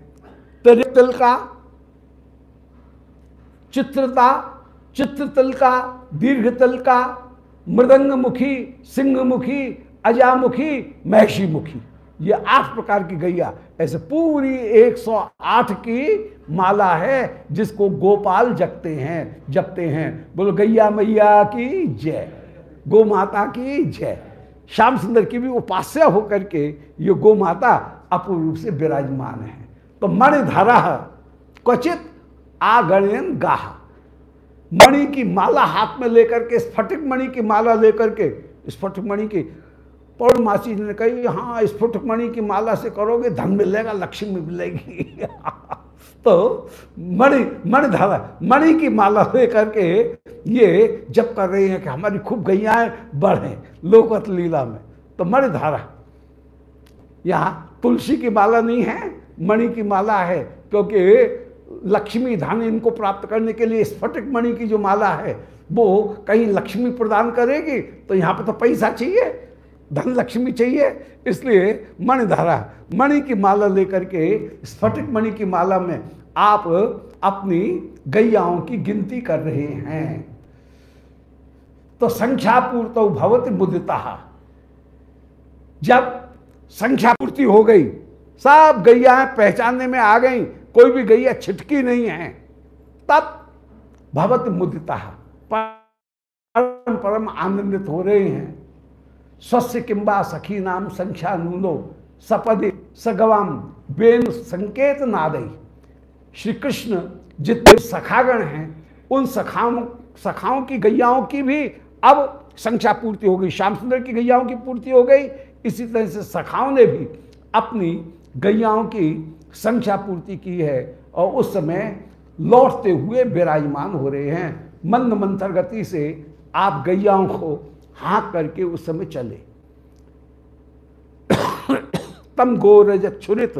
तिल का, चित्रता, चित्रतल का, दीर्घतल का मृदंग मुखी सिंह मुखी अजामुखी महषी मुखी ये आठ प्रकार की गैया। ऐसे पूरी 108 की माला है जिसको गोपाल जगते हैं, जपते हैं। बोलो, गैया मैया की जय गो माता की जय। श्याम सुंदर की भी उपास्य होकर के ये गो माता अपूर्व रूप से विराजमान है। तो मणिधरा क्वचित आगणयन गाह। मणि की माला हाथ में लेकर के, स्फटिक मणि की माला लेकर के, स्फटिक मणि की पौर्णमासी जी ने कही हाँ स्फुट मणि की माला से करोगे, धन मिलेगा, लक्ष्मी मिलेगी। तो मणि मणिधारा मणि की माला लेकर के ये जब कर रही हैं कि हमारी खूब गैयाएँ बढ़े लोकत लीला में। तो मणिधारा यहाँ तुलसी की माला नहीं है, मणि की माला है, क्योंकि लक्ष्मी धन इनको प्राप्त करने के लिए स्फटिक मणि की जो माला है, वो कहीं लक्ष्मी प्रदान करेगी तो यहाँ पर तो पैसा चाहिए, धन लक्ष्मी चाहिए। इसलिए मणिधारा, मणि की माला लेकर के, स्फटिक मणि की माला में आप अपनी गैयाओं की गिनती कर रहे हैं। तो संख्या पूर्त भवती मुदिता। जब संख्या पूर्ति हो गई, सब गैया पहचानने में आ गई कोई भी गैया छिटकी नहीं है। तब भगवत मुदिता परम परम आनंदित हो रहे हैं। स्वस्थ किम्बा सखी नाम संख्या नूनो सपदे सगवाम बेन संकेत नादई श्री कृष्ण जितने सखागण हैं, उन सखाओं सखाओं की गैयाओं की भी अब संख्या पूर्ति हो गई। श्याम सुंदर की गैयाओं की पूर्ति हो गई। इसी तरह से सखाओं ने भी अपनी गैयाओं की संख्या पूर्ति की है और उस समय लौटते हुए विराजमान हो रहे हैं। मंद मंथर गति से आप गैयाओं को हाँक करके उस समय चले। तम गोरज छुरित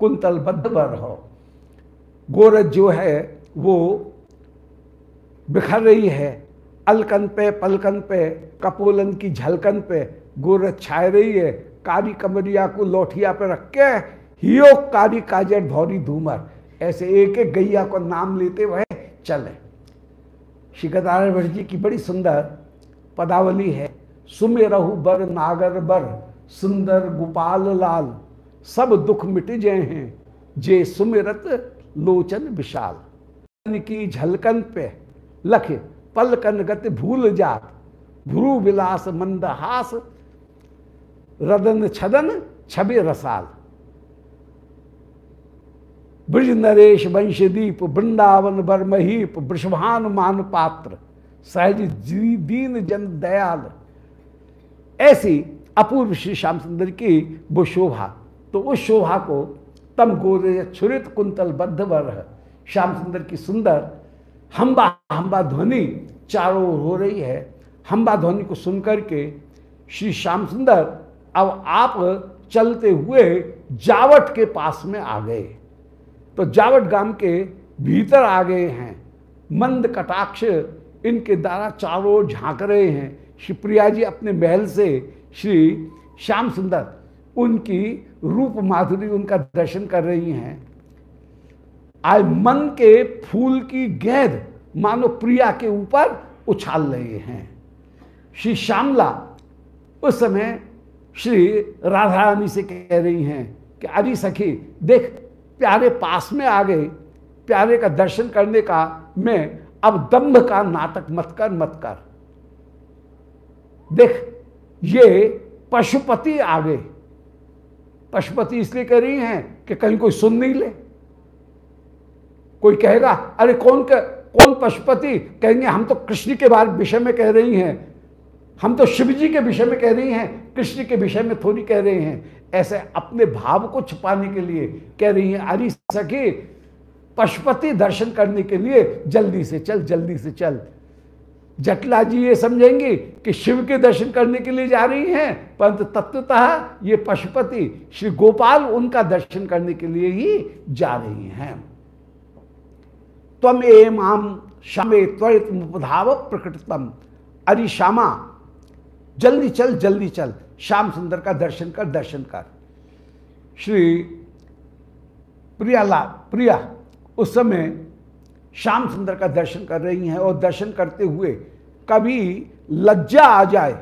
कुंतल बद्ध बर हो। गोरज जो है, वो बिखर रही है। अलकन पे पलकन पे, कपोलन की झलकन पे गोरज छाए रही है। कारी कमरिया को लोठिया पे रख के हियो काजर भौरी धूमर ऐसे एक एक गैया को नाम लेते हुए चले। शिकदार जी की बड़ी सुंदर पदावली है। सुमेरहु बर, नागर बर, सुंदर गोपाल लाल, सब दुख मिट जय हैं, जे सुमिरत लोचन विशाल। की झलकन पे लख पलकन गति भूल जात। भ्रू विलास मंदहास रदन छदन छबे रसाल। ब्रज नरेश वंशदीप, वृंदावन, बरमहीप वृषभान मान पात्र, सहज दीन जन दयाल। ऐसी अपूर्व श्री श्याम सुंदर की वो शोभा। तो उस शोभा को तम गोरे छुरित कुंतल बद्ध वर श्याम सुंदर की सुंदर हम्बा हम्बा ध्वनि चारों हो रही है। हम्बा ध्वनि को सुनकर के श्री श्याम सुंदर अब आप चलते हुए जावट के पास में आ गए। तो जावट गाँव के भीतर आ गए हैं। मंद कटाक्ष इनके द्वारा चारों झाँक रहे हैं। श्री प्रिया जी अपने महल से श्री श्याम सुंदर, उनकी रूप माधुरी उनका दर्शन कर रही हैं। आज मन के फूल की गेंद मानो प्रिया के ऊपर उछाल रहे हैं। श्री श्यामला उस समय श्री राधा रानी से कह रही हैं कि अरे सखी, देख प्यारे पास में आ गए प्यारे का दर्शन करने का मैं अब दम्भ का नाटक मत कर मत कर। देख ये पशुपति आ गए। पशुपति इसलिए कह रही हैं कि कहीं कोई सुन नहीं ले। कोई कहेगा अरे कौन कर, कौन पशुपति? कहेंगे हम तो कृष्ण के बारे विषय में कह रही हैं। हम तो शिव जी के विषय में कह रही हैं। कृष्ण के विषय में थोड़ी कह रहे हैं। ऐसे अपने भाव को छुपाने के लिए कह रही हैं, अरे सके पशुपति दर्शन करने के लिए जल्दी से चल, जल्दी से चल। जटला जी ये समझेंगे कि शिव के दर्शन करने के लिए जा रही हैं, परंतु तत्वतः ये पशुपति श्री गोपाल उनका दर्शन करने के लिए ही जा रही हैं। तम एम आम शमे त्वरित मुपधाव प्रकटतम अरि श्यामा, जल्दी चल जल्दी चल। श्याम सुंदर का दर्शन कर दर्शन कर। श्री प्रियाला, प्रिया, उस समय श्याम सुंदर का दर्शन कर रही हैं और दर्शन करते हुए कभी लज्जा आ जाए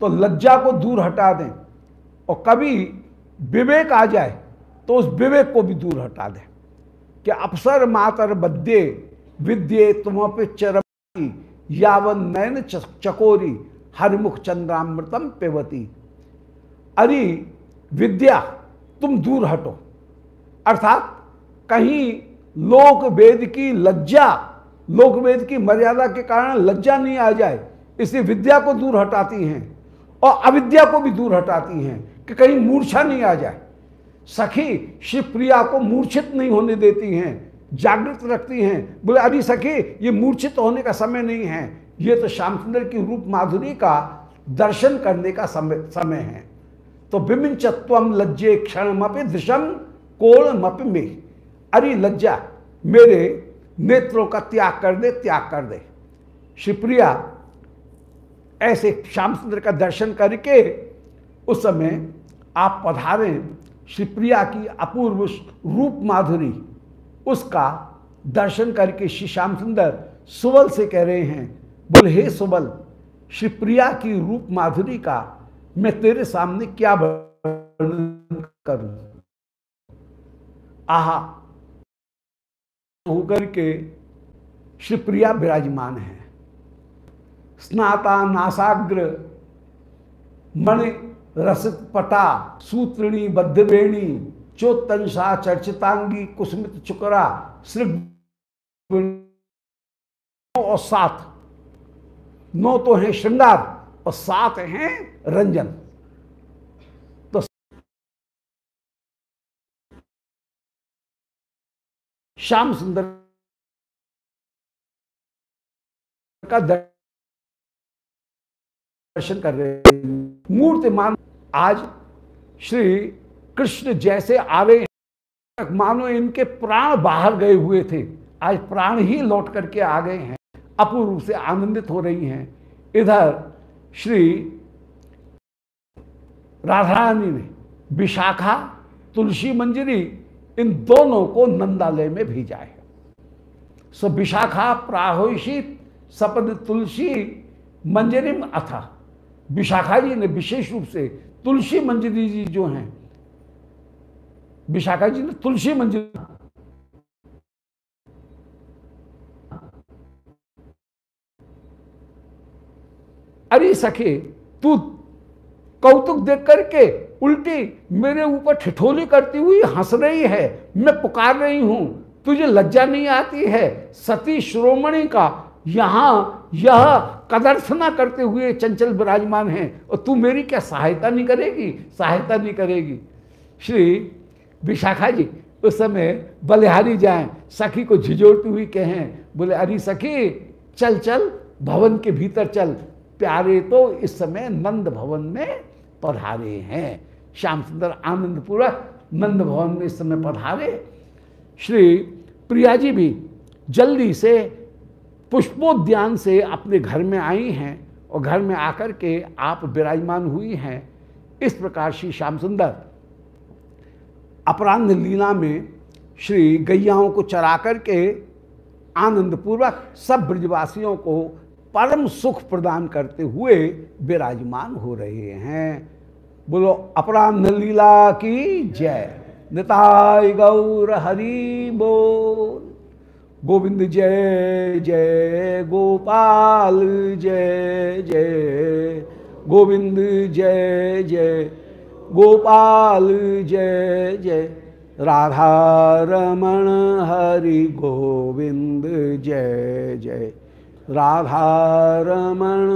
तो लज्जा को दूर हटा दें और कभी विवेक आ जाए तो उस विवेक को भी दूर हटा दें। कि अफसर मातर बद्ये, विद्ये तुम पे चरम, यावन नयन चकोरी, हरिमुख चंद्रामृतम पेवती अरे विद्या, तुम दूर हटो। अर्थात कहीं लोक वेद की लज्जा लोक वेद की मर्यादा के कारण लज्जा नहीं आ जाए, इसलिए विद्या को दूर हटाती हैं और अविद्या को भी दूर हटाती हैं कि कहीं मूर्छा नहीं आ जाए। सखी, शिवप्रिया को मूर्छित नहीं होने देती हैं, जागृत रखती हैं। बोले, अभी सखी, ये मूर्छित होने का समय नहीं है। ये तो श्याम सुंदर की रूप माधुरी का दर्शन करने का समय समय है। तो विमिंचत्वम लज्जे क्षण मपि दृशम कोण मप में। अरे लज्जा, मेरे नेत्रों का त्याग कर दे, त्याग कर दे। शिवप्रिया ऐसे श्याम सुंदर का दर्शन करके उस समय आप पधारें शिवप्रिया की अपूर्व रूप माधुरी, उसका दर्शन करके श्री श्याम सुंदर सुबल से कह रहे हैं, बोले, हे सुबल, शिवप्रिया की रूप माधुरी का मैं तेरे सामने क्या वर्णन करूँ? आहा, होकर के शिवप्रिया विराजमान है। स्नाता नासाग्र, मणि रसित पटा, सूत्रिणी बद्धवेणी चोत्तंशा चर्चितांगी, कुसुमित चुकरा श्री और सात। नौ तो हैं श्रृंगार। और सात हैं रंजन। तो श्याम सुंदर का दर्शन कर रहे मूर्तिमान आज श्री कृष्ण जैसे आ रहे हैं। मानो इनके प्राण बाहर गए हुए थे। आज प्राण ही लौट करके आ गए हैं। अपूर्व से आनंदित हो रही हैं। इधर श्री राधारानी ने विशाखा, तुलसी मंजरी, इन दोनों को नंदालय में भेजा है। सो विशाखा प्राहोषित सपद तुलसी मंजरी अथा। विशाखा जी ने विशेष रूप से तुलसी मंजरी जी जो हैं, विशाखा जी ने तुलसी मंजरी अरे सखी, तू कौतुक देख करके उल्टी मेरे ऊपर ठिठोली करती हुई हंस रही है, मैं पुकार रही हूँ, तुझे लज्जा नहीं आती है? सती श्रोमणी का यहाँ यह कदर्थना करते हुए चंचल विराजमान है, और तू मेरी क्या सहायता नहीं करेगी? सहायता नहीं करेगी। श्री विशाखा जी, उस समय बलिहारी जाए, सखी को झिझोड़ती हुई कहें, बोले, अरे सखी, चल चल, भवन के भीतर चल प्यारे तो इस समय नंद भवन में पधारे हैं। श्याम सुंदर आनंद पूर्वक नंद भवन में इस समय पधारे। श्री प्रिया जी भी जल्दी से पुष्पोद्यान से अपने घर में आई हैं और घर में आकर के आप विराजमान हुई हैं। इस प्रकार श्री श्याम सुंदर अपराध लीला में श्री गैयाओं को चरा करके आनंद पूर्वक सब ब्रजवासियों को परम सुख प्रदान करते हुए विराजमान हो रहे हैं। बोलो अपराध लीला की जय। निताय गौर हरि बोल। गोविंद जय जय गोपाल जय जय गोविंद जय जय गोपाल जय जय राधा रमण हरि गोविंद जय जय। राधा रमण